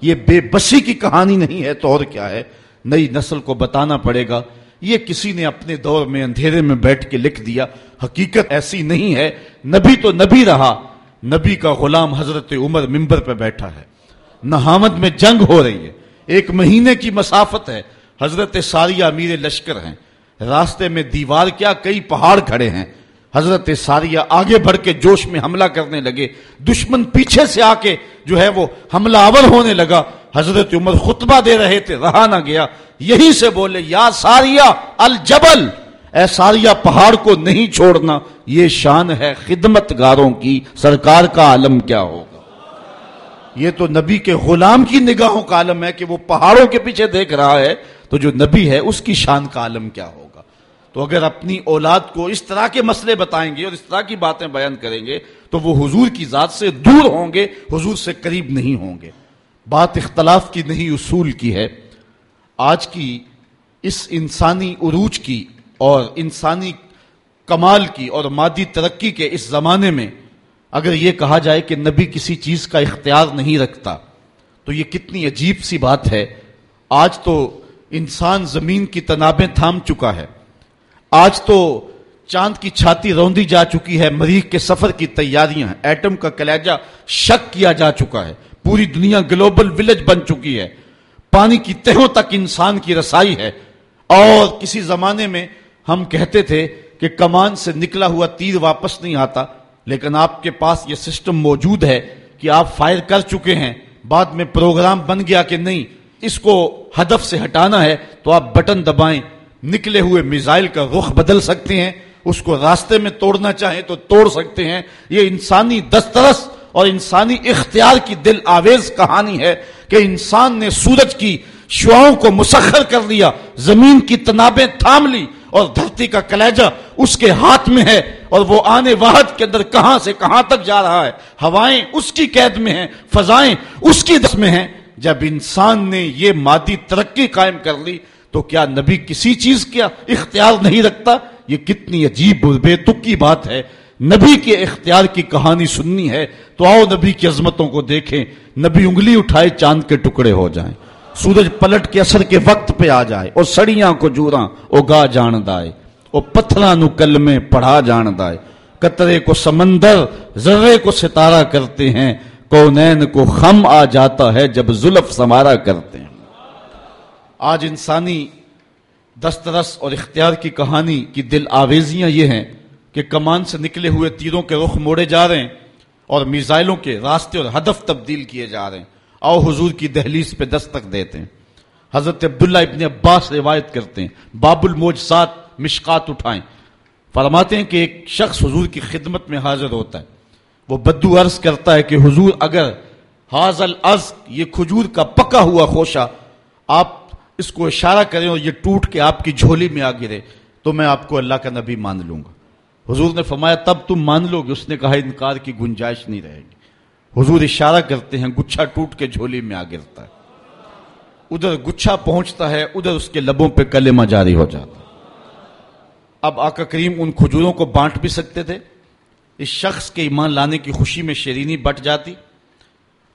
یہ بے بسی کی کہانی نہیں ہے تو اور کیا ہے؟ نئی نسل کو بتانا پڑے گا۔ یہ کسی نے اپنے دور میں اندھیرے میں بیٹھ کے لکھ دیا۔ حقیقت ایسی نہیں ہے۔ نبی تو نبی رہا۔ نبی کا غلام حضرت عمر ممبر پہ بیٹھا ہے۔ نہامت میں جنگ ہو رہی ہے۔ ایک مہینے کی مسافت ہے۔ حضرت ساریہ امیر لشکر ہیں۔ راستے میں دیوار کیا کئی پہاڑ کھڑے ہیں۔ حضرت ساریہ آگے بڑھ کے جوش میں حملہ کرنے لگے۔ دشمن پیچھے سے آ کے جو ہے وہ حملہ آور ہونے لگا۔ حضرت عمر خطبہ دے رہے تھے، رہا نہ گیا۔ یہی سے بولے، یا ساریہ الجبل! اے ساریہ پہاڑ کو نہیں چھوڑنا، یہ شان ہے خدمت گاروں کی، سرکار کا عالم کیا ہوگا؟ یہ تو نبی کے غلام کی نگاہوں کا عالم ہے کہ وہ پہاڑوں کے پیچھے دیکھ رہا ہے، تو جو نبی ہے اس کی شان کا عالم کیا ہوگا؟ تو اگر اپنی اولاد کو اس طرح کے مسئلے بتائیں گے اور اس طرح کی باتیں بیان کریں گے، تو وہ حضور کی ذات سے دور ہوں گے، حضور سے قریب نہیں ہوں گے۔ بات اختلاف کی نہیں، اصول کی ہے۔ آج کی اس انسانی عروج کی اور انسانی کمال کی اور مادی ترقی کے اس زمانے میں اگر یہ کہا جائے کہ نبی کسی چیز کا اختیار نہیں رکھتا، تو یہ کتنی عجیب سی بات ہے۔ آج تو انسان زمین کی تنابیں تھام چکا ہے۔ آج تو چاند کی چھاتی روندی جا چکی ہے۔ مریخ کے سفر کی تیاریاں ہیں۔ ایٹم کا کلیجہ شک کیا جا چکا ہے۔ پوری دنیا گلوبل ولیج بن چکی ہے۔ پانی کی تہوں تک انسان کی رسائی ہے۔ اور کسی زمانے میں ہم کہتے تھے کہ کمان سے نکلا ہوا تیر واپس نہیں آتا، لیکن آپ کے پاس یہ سسٹم موجود ہے کہ آپ فائر کر چکے ہیں، بعد میں پروگرام بن گیا کہ نہیں، اس کو ہدف سے ہٹانا ہے تو آپ بٹن دبائیں، نکلے ہوئے میزائل کا رخ بدل سکتے ہیں، اس کو راستے میں توڑنا چاہیں تو توڑ سکتے ہیں۔ یہ انسانی دسترس اور انسانی اختیار کی دل آویز کہانی ہے کہ انسان نے سورج کی شعاؤں کو مسخر کر لیا، زمین کی تنابیں تھام لی اور دھرتی کا کلیجہ اس کے ہاتھ میں ہے اور وہ آنے واحد کے اندر کہاں سے کہاں تک جا رہا ہے؟ ہوائیں اس کی قید میں ہیں، فضائیں اس کی دس میں ہیں۔ جب انسان نے یہ مادی ترقی قائم کر لی، تو کیا نبی کسی چیز کیا اختیار نہیں رکھتا؟ یہ کتنی عجیب اور بے تکی بات ہے۔ نبی کے اختیار کی کہانی سننی ہے، تو آؤ نبی کی عظمتوں کو دیکھیں۔ نبی انگلی اٹھائے چاند کے ٹکڑے ہو جائیں۔ سورج پلٹ کے اثر کے وقت پہ آ جائے اور سڑیاں کو جوراں، او گا جان او پتھراں نو کل میں پڑھا جان دائے قطرے کو سمندر، ذرے کو ستارہ کرتے ہیں، کونین کو خم آ جاتا ہے جب زلف سمارا کرتے ہیں۔ آج انسانی دسترس اور اختیار کی کہانی کی دل آویزیاں یہ ہیں کہ کمان سے نکلے ہوئے تیروں کے رخ موڑے جا رہے ہیں اور میزائلوں کے راستے اور ہدف تبدیل کیے جا رہے ہیں۔ آؤ حضور کی دہلیز پہ دستک دیتے ہیں۔ حضرت عبداللہ ابن عباس روایت کرتے ہیں۔ باب الموج سات مشکات اٹھائیں۔ فرماتے ہیں کہ ایک شخص حضور کی خدمت میں حاضر ہوتا ہے۔ وہ بدو عرض کرتا ہے کہ حضور اگر حاضل از یہ کھجور کا پکا ہوا خوشہ آپ اس کو اشارہ کریں اور یہ ٹوٹ کے آپ کی جھولی میں آ گرے تو میں آپ کو اللہ کا نبی مان لوں گا۔ حضور نے فرمایا، تب تم مان لو گے۔ اس نے کہا، انکار کی گنجائش نہیں رہے گی۔ حضور اشارہ کرتے ہیں، گچھا ٹوٹ کے جھولی میں آ گرتا ہے۔ ادھر گچھا پہنچتا ہے، ادھر اس کے لبوں پہ کلمہ جاری ہو جاتا اب آقا کریم ان کھجوروں کو بانٹ بھی سکتے تھے۔ اس شخص کے ایمان لانے کی خوشی میں شیرینی بٹ جاتی۔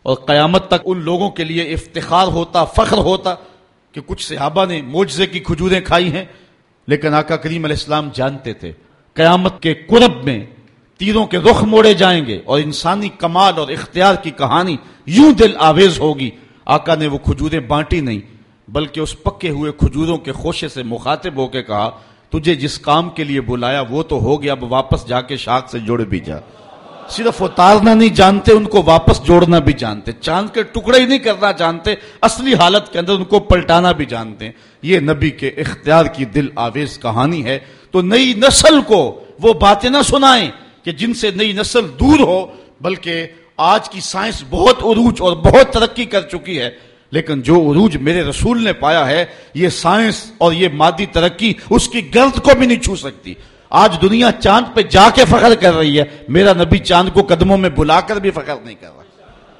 اور قیامت تک ان لوگوں کے لیے افتخار ہوتا، فخر ہوتا کہ کچھ صحابہ نے موجزے کی کھجوریں کھائی ہیں۔ لیکن آقا کریم علیہ السلام جانتے تھے، قیامت کے قرب میں تیروں کے رخ موڑے جائیں گے اور انسانی کمال اور اختیار کی کہانی یوں دل آویز ہوگی۔ آقا نے وہ کھجوریں بانٹی نہیں، بلکہ اس پکے ہوئے کھجوروں کے خوشے سے مخاطب ہو کے کہا، تجھے جس کام کے لیے بلایا وہ تو ہو گیا، اب واپس جا کے شاخ سے جڑ بھی جا۔ صرف اتارنا نہیں جانتے، ان کو واپس جوڑنا بھی جانتے۔ چاند کے ٹکڑے ہی نہیں کرنا جانتے، اصلی حالت کے اندر ان کو پلٹانا بھی جانتے۔ ہیں یہ نبی کے اختیار کی دل آویز کہانی ہے۔ تو نئی نسل کو وہ باتیں نہ سنائیں۔ کہ جن سے نئی نسل دور ہو، بلکہ آج کی سائنس بہت عروج اور بہت ترقی کر چکی ہے۔ لیکن جو عروج میرے رسول نے پایا ہے، یہ سائنس اور یہ مادی ترقی اس کی گرد کو بھی نہیں چھو سکتی۔ آج دنیا چاند پہ جا کے فخر کر رہی ہے۔ میرا نبی چاند کو قدموں میں بلا کر بھی فخر نہیں کر رہا۔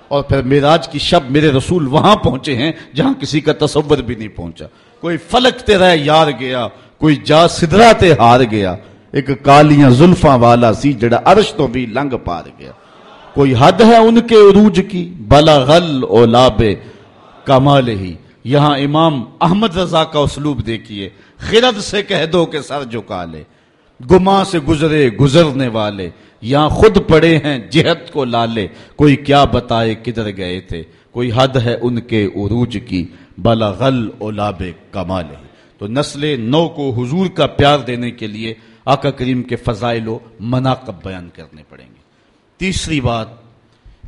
اور پھر میراج کی شب میرے رسول وہاں پہنچے ہیں، جہاں کسی کا تصور بھی نہیں پہنچا۔ کوئی فلک تے رہ یار گیا، کوئی جا سدرا تے ہار گیا۔ ایک کالیاں زلفاں والا سی جڑا عرش تو بھی لنگ پار گیا۔ کوئی حد ہے ان کے عروج کی؟ بلا غل او لابے کمال ہی۔ یہاں امام احمد رضا کا اسلوب دیکھیے۔ خرد سے کہہ دو کہ سر جھکا لے۔ گما سے گزرے، گزرنے والے۔ یہاں خود پڑے ہیں، جہت کو لالے۔ کوئی کیا بتائے کدھر گئے تھے؟ کوئی حد ہے ان کے عروج کی؟ بلا غل اولاب کمال ہی۔ تو نسل نو کو حضور کا پیار دینے کے لیے آقا کریم کے فضائل و مناقب بیان کرنے پڑیں گے۔ تیسری بات،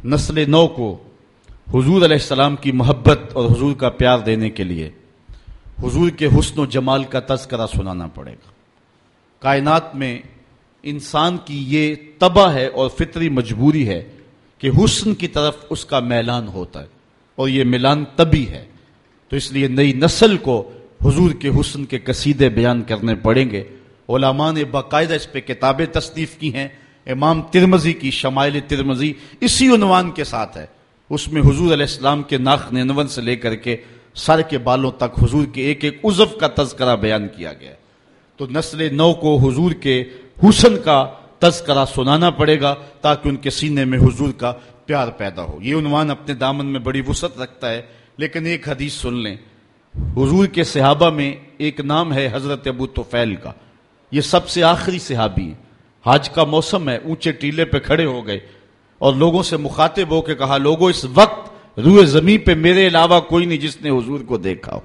نسل نو کو حضور علیہ السلام کی محبت اور حضور کا پیار دینے کے لیے حضور کے حسن و جمال کا تذکرہ سنانا پڑے گا۔ کائنات میں انسان کی یہ تباہ ہے اور فطری مجبوری ہے کہ حسن کی طرف اس کا میلان ہوتا ہے اور یہ میلان تبھی ہے۔ تو اس لیے نئی نسل کو حضور کے حسن کے قصیدے بیان کرنے پڑیں گے۔ علماء نے باقاعدہ اس پہ کتابیں تصنیف کی ہیں۔ امام ترمزی کی شمائل ترمزی اسی عنوان کے ساتھ ہے۔ اس میں حضور علیہ السلام کے ناخ نینون سے لے کر کے سر کے بالوں تک حضور کے ایک ایک عزف کا تذکرہ بیان کیا گیا۔ تو نسل نو کو حضور کے حسن کا تذکرہ سنانا پڑے گا تاکہ ان کے سینے میں حضور کا پیار پیدا ہو۔ یہ عنوان اپنے دامن میں بڑی وسعت رکھتا ہے، لیکن ایک حدیث سن لیں۔ حضور کے صحابہ میں ایک نام ہے حضرت ابو توفیل کا۔ یہ سب سے آخری صحابی ہیں۔ حج کا موسم ہے، اونچے ٹیلے پہ کھڑے ہو گئے۔ اور لوگوں سے مخاطب ہو کے کہا لوگوں اس وقت روئے زمین پہ میرے علاوہ کوئی نہیں جس نے حضور کو دیکھا ہو۔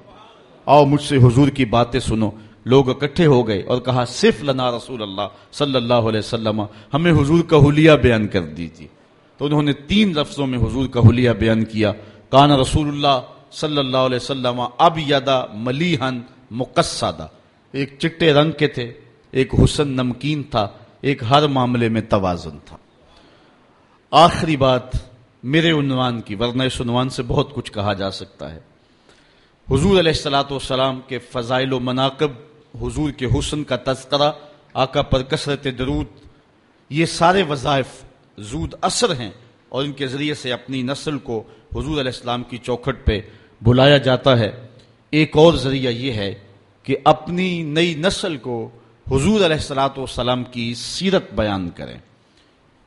آؤ مجھ سے حضور کی باتیں سنو۔ لوگ اکٹھے ہو گئے اور کہا، صرف لنا رسول اللہ صلی اللہ علیہ وسلم، ہمیں حضور کا حلیہ بیان کر دیجیے تو انہوں نے تین لفظوں میں حضور کا حلیہ بیان کیا۔ کانا رسول اللہ صلی اللہ علیہ وسلم اب یادا ملیحن مقصدہ۔ ایک چٹے رنگ کے تھے۔ ایک حسن نمکین تھا، ایک ہر معاملے میں توازن تھا۔ آخری بات، میرے عنوان کی، ورنہ اس عنوان سے بہت کچھ کہا جا سکتا ہے۔ حضور علیہ السلاۃ والسلام کے فضائل و مناقب، حضور کے حسن کا تذکرہ، آقا پر کثرت درود، یہ سارے وظائف زود اثر ہیں اور ان کے ذریعے سے اپنی نسل کو حضور علیہ السلام کی چوکھٹ پہ بلایا جاتا ہے۔ ایک اور ذریعہ یہ ہے کہ اپنی نئی نسل کو حضور علیہ السلاۃ والسلام کی سیرت بیان کریں۔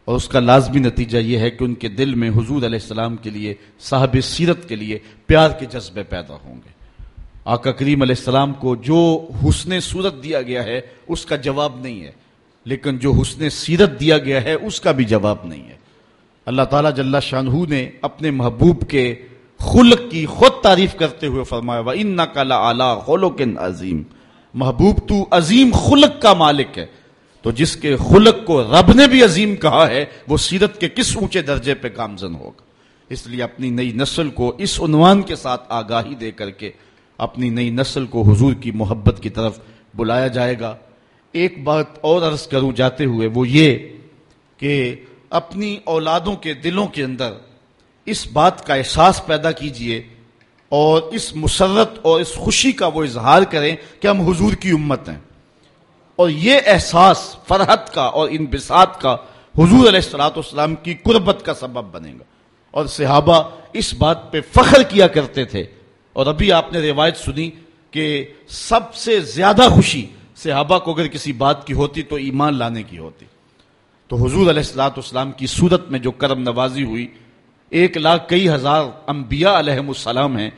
اور اس کا لازمی نتیجہ یہ ہے کہ ان کے دل میں حضور علیہ السلام کے لیے، صاحب سیرت کے لیے پیار کے جذبے پیدا ہوں گے۔ آقا کریم علیہ السلام کو جو حسن صورت دیا گیا ہے، اس کا جواب نہیں ہے۔ لیکن جو حسن سیرت دیا گیا ہے، اس کا بھی جواب نہیں ہے۔ اللہ تعالیٰ جل شاہ نے اپنے محبوب کے خلق کی خود تعریف کرتے ہوئے فرمایا ان نقل اعلیٰ خلق عظیم محبوب تو عظیم خلق کا مالک ہے۔ تو جس کے خلق کو رب نے بھی عظیم کہا ہے، وہ سیرت کے کس اونچے درجے پہ کامزن ہوگا۔ اس لیے اپنی نئی نسل کو اس عنوان کے ساتھ آگاہی دے کر کے اپنی نئی نسل کو حضور کی محبت کی طرف بلایا جائے گا۔ ایک بات اور عرض کروں جاتے ہوئے، وہ یہ کہ اپنی اولادوں کے دلوں کے اندر اس بات کا احساس پیدا کیجیے اور اس مسرت اور اس خوشی کا وہ اظہار کریں کہ ہم حضور کی امت ہیں۔ اور یہ احساس فرحت کا اور ان کا حضور علیہ السلاۃ والسلام کی قربت کا سبب بنے گا۔ اور صحابہ اس بات پہ فخر کیا کرتے تھے۔ اور ابھی آپ نے روایت سنی کہ سب سے زیادہ خوشی صحابہ کو اگر کسی بات کی ہوتی تو ایمان لانے کی ہوتی۔ تو حضور علیہ السلاۃ والسلام کی صورت میں جو کرم نوازی ہوئی ایک لاکھ کئی ہزار انبیاء علیہ السلام ہیں،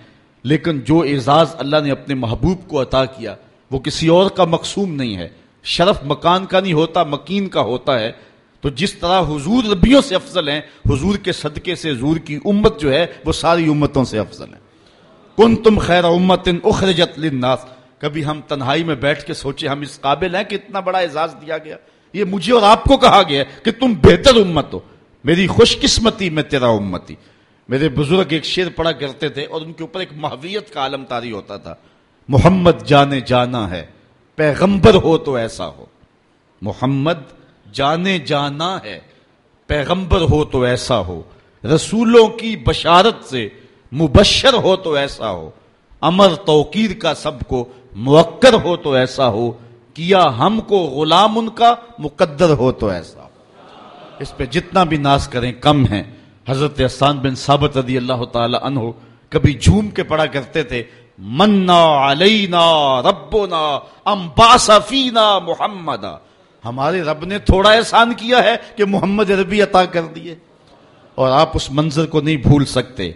لیکن جو اعزاز اللہ نے اپنے محبوب کو عطا کیا، وہ کسی اور کا مقصوم نہیں ہے۔ شرف مکان کا نہیں ہوتا، مکین کا ہوتا ہے۔ تو جس طرح حضور ربیوں سے افضل ہیں، حضور کے صدقے سے حضور کی امت جو ہے، وہ ساری امتوں سے افضل ہے کن تم خیر امت اخرجت للناس۔ کبھی ہم تنہائی میں بیٹھ کے سوچے ہم اس قابل ہیں کہ اتنا بڑا اعزاز دیا گیا۔ یہ مجھے اور آپ کو کہا گیا کہ تم بہتر امت ہو۔ میری خوش قسمتی میں تیرا امتی۔ میرے بزرگ ایک شیر پڑا کرتے تھے اور ان کے اوپر ایک محویت کا عالم تاری ہوتا تھا۔ محمد جانے جانا ہے، پیغمبر ہو تو ایسا ہو۔ محمد جانے جانا ہے، پیغمبر ہو تو ایسا ہو۔ رسولوں کی بشارت سے مبشر ہو تو ایسا ہو۔ امر توقیر کا سب کو موکر ہو تو ایسا ہو۔ کیا ہم کو غلام ان کا مقدر ہو تو ایسا ہو۔ اس پہ جتنا بھی ناز کریں، کم ہیں۔ حضرت احسان بن ثابت رضی اللہ تعالی عنہ کبھی جھوم کے پڑا کرتے تھے، منا علینا ربنا ام محمد ہمارے رب نے تھوڑا احسان کیا ہے کہ محمد عربی عطا کر دیے۔ اور آپ اس منظر کو نہیں بھول سکتے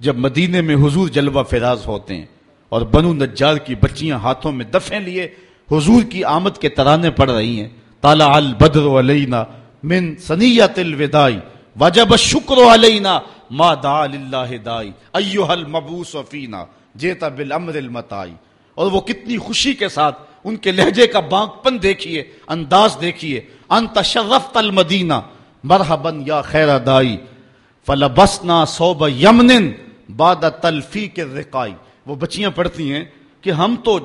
جب مدینے میں حضور جلوہ فراز ہوتے ہیں اور بنو نجار کی بچیاں ہاتھوں میں دفیں لیے حضور کی آمد کے ترانے پڑ رہی ہیں۔ تالا البدر علینا من سنیت الودائی وجب شکر علینا ما دا للہ دائی. ایوہ المبوس فینا. جیتا بالامر المتائی. اور وہ کتنی خوشی کے ساتھ ان کے لہجے کا بانک پن دیکھیے، انداز دیکھیے. انت شرفت المدینہ. مرحبن یا خیر دائی. فلبسنا صوب یمن بعد تلفی کے رقائی وہ بچیاں پڑھتی ہیں کہ ہم تو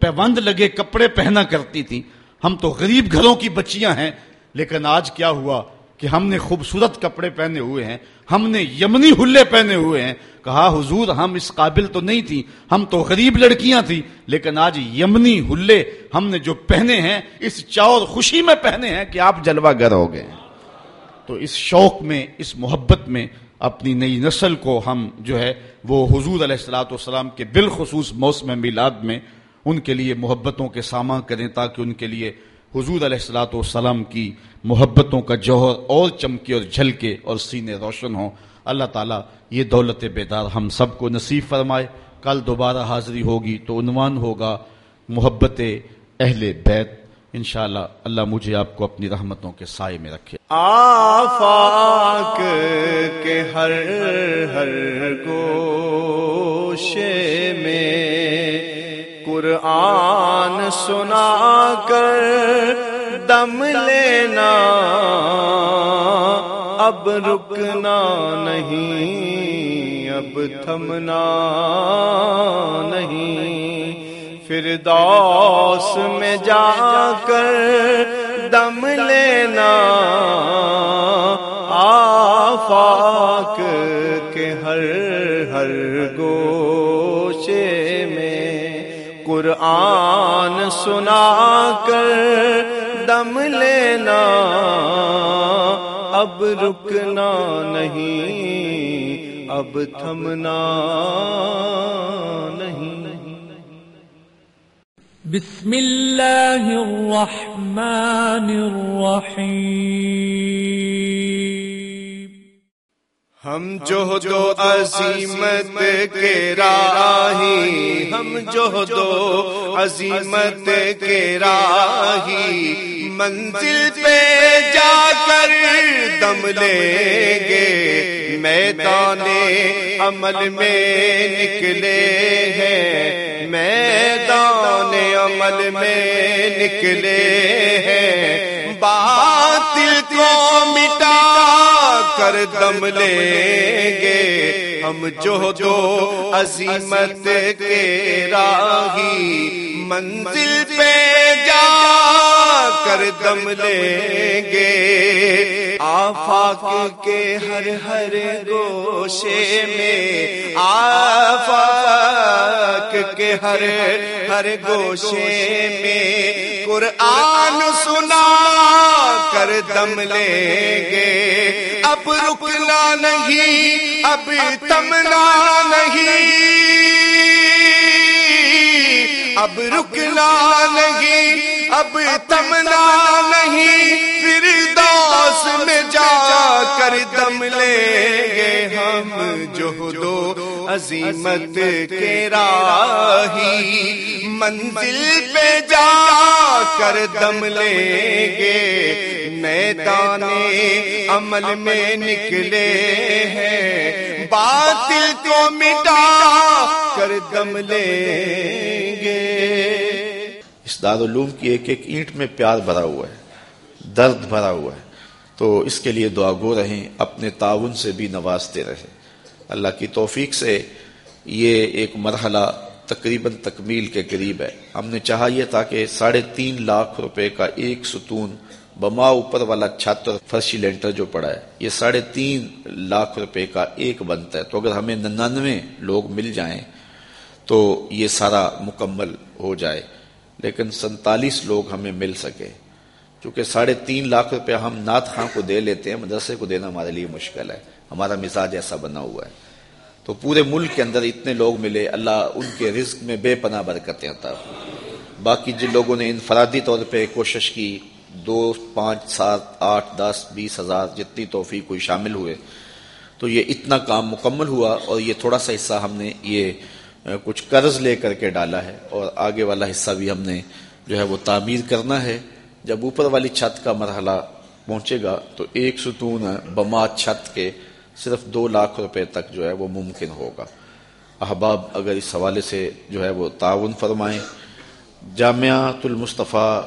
پیوند لگے کپڑے پہنا کرتی تھیں. ہم تو غریب گھروں کی بچیاں ہیں لیکن آج کیا ہوا کہ ہم نے خوبصورت کپڑے پہنے ہوئے ہیں، ہم نے یمنی ہلے پہنے ہوئے ہیں۔ کہا، حضور، ہم اس قابل تو نہیں تھی ہم تو غریب لڑکیاں تھیں، لیکن آج یمنی ہلے ہم نے جو پہنے ہیں، اس چاور خوشی میں پہنے ہیں کہ آپ جلوہ گر ہو گئے تو اس شوق میں، اس محبت میں اپنی نئی نسل کو ہم جو ہے، وہ حضور علیہ السلاۃ والسلام کے بالخصوص موسم میلاد میں ان کے لیے محبتوں کے سامان کریں تاکہ ان کے لیے حضور علیہ السلاۃ والسلام کی محبتوں کا جوہر اور چمکے اور جھلکے اور سینے روشن ہوں۔ اللہ تعالیٰ یہ دولت بیدار ہم سب کو نصیب فرمائے۔ کل دوبارہ حاضری ہوگی تو عنوان ہوگا محبت اہل بیت۔ انشاءاللہ اللہ مجھے آپ کو اپنی رحمتوں کے سائے میں رکھے۔ آفاق کے ہر ہر گوشے میں قرآن سنا کر دم لینا۔ اب رکنا نہیں، اب تھمنا نہیں۔ پھر میں جا کر دم لینا۔ قرآن سنا کر دم لینا، اب رکنا نہیں، اب تھمنا نہیں۔ بسم الله الرحمن الرحيم ہم جو دو عظیمت کے راہی، ہم جو دو عظیمت کے راہی، منزل پہ جا کر دم لیں گے، میدان عمل میں نکلے ہیں، میدان عمل میں نکلے ہیں۔ باطل کو مٹا کر دم لیں گے۔ ہم جو دو عظیمت کے راہی منزل پہ جا۔ کر دم لیں گے۔ آفاق کے ہر ہر گوشے میں، آفاق کے ہر ہر گوشے میں قرآن سنا کر دم لیں گے۔ اب رکنا نہیں، اب تمنا نہیں۔ اب رکنا نہیں، اب تمنا نہیں، پھر دوس میں جا کر دم لیں گے ہم جو دو عظیمت کے راہی۔ منزل پہ جا کر دم لیں گے۔ میدان عمل میں نکلے ہیں۔ باطل کو مٹا کر دم لیں گے اس دارالعلوم کی ایک ایک اینٹ میں پیار بھرا ہوا ہے، درد بھرا ہوا ہے۔ تو اس کے لیے دعا گو رہیں، اپنے تعاون سے بھی نوازتے رہیں۔ اللہ کی توفیق سے یہ ایک مرحلہ تقریباً تکمیل کے قریب ہے۔ ہم نے چاہا یہ تھا کہ ساڑھے تین لاکھ روپے کا ایک ستون بما اوپر والا چھت اور فرشی لینٹر جو پڑا ہے، یہ ساڑھے تین لاکھ روپے کا ایک بنتا ہے۔ تو اگر ہمیں ننانوے لوگ مل جائیں تو یہ سارا مکمل ہو جائے۔ لیکن سنتالیس لوگ ہمیں مل سکے۔ چونکہ ساڑھے تین لاکھ روپے ہم نعت خاں کو دے لیتے ہیں، مدرسے کو دینا ہمارے لیے مشکل ہے۔ ہمارا مزاج ایسا بنا ہوا ہے۔ تو پورے ملک کے اندر اتنے لوگ ملے، اللہ ان کے رزق میں بے پناہ برکتیں عطا باقی جن لوگوں نے انفرادی طور پہ کوشش کی، دو، پانچ، سات، آٹھ، دس، بیس ہزار، جتنی توفیق کوئی شامل ہوئے، تو یہ اتنا کام مکمل ہوا اور یہ تھوڑا سا حصہ ہم نے یہ کچھ قرض لے کر کے ڈالا ہے اور آگے والا حصہ بھی ہم نے جو ہے وہ تعمیر کرنا ہے۔ جب اوپر والی چھت کا مرحلہ پہنچے گا تو ایک ستون بما چھت کے صرف دو لاکھ روپے تک جو ہے وہ ممکن ہوگا۔ احباب، اگر اس حوالے سے جو ہے وہ تعاون فرمائیں۔ جامعات المصطفیٰ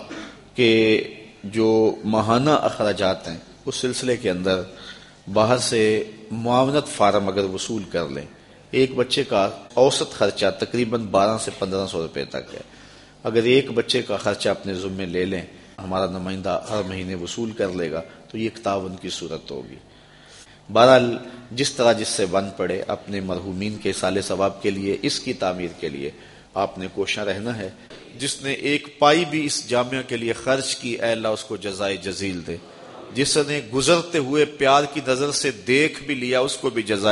کے جو ماہانہ اخراجات ہیں، اس سلسلے کے اندر باہر سے معاونت فارم اگر وصول کر لیں ایک بچے کا اوسط خرچہ تقریباً بارہ سے پندرہ سو روپے تک ہے۔ اگر ایک بچے کا خرچہ اپنے ذمے لے لیں، ہمارا نمائندہ ہر مہینے وصول کر لے گا، تو یہ تعاون کی صورت ہوگی۔ بہرحال، جس طرح جس سے بن پڑے اپنے مرحومین کے سال ثواب کے لیے، اس کی تعمیر کے لیے آپ نے کوشاں رہنا ہے۔ جس نے ایک پائی بھی اس جامعہ کے لیے خرچ کی، اے اللہ، اس کو جزائے جزیل دے۔ جس نے گزرتے ہوئے پیار کی نظر سے دیکھ بھی لیا، اس کو بھی جزائے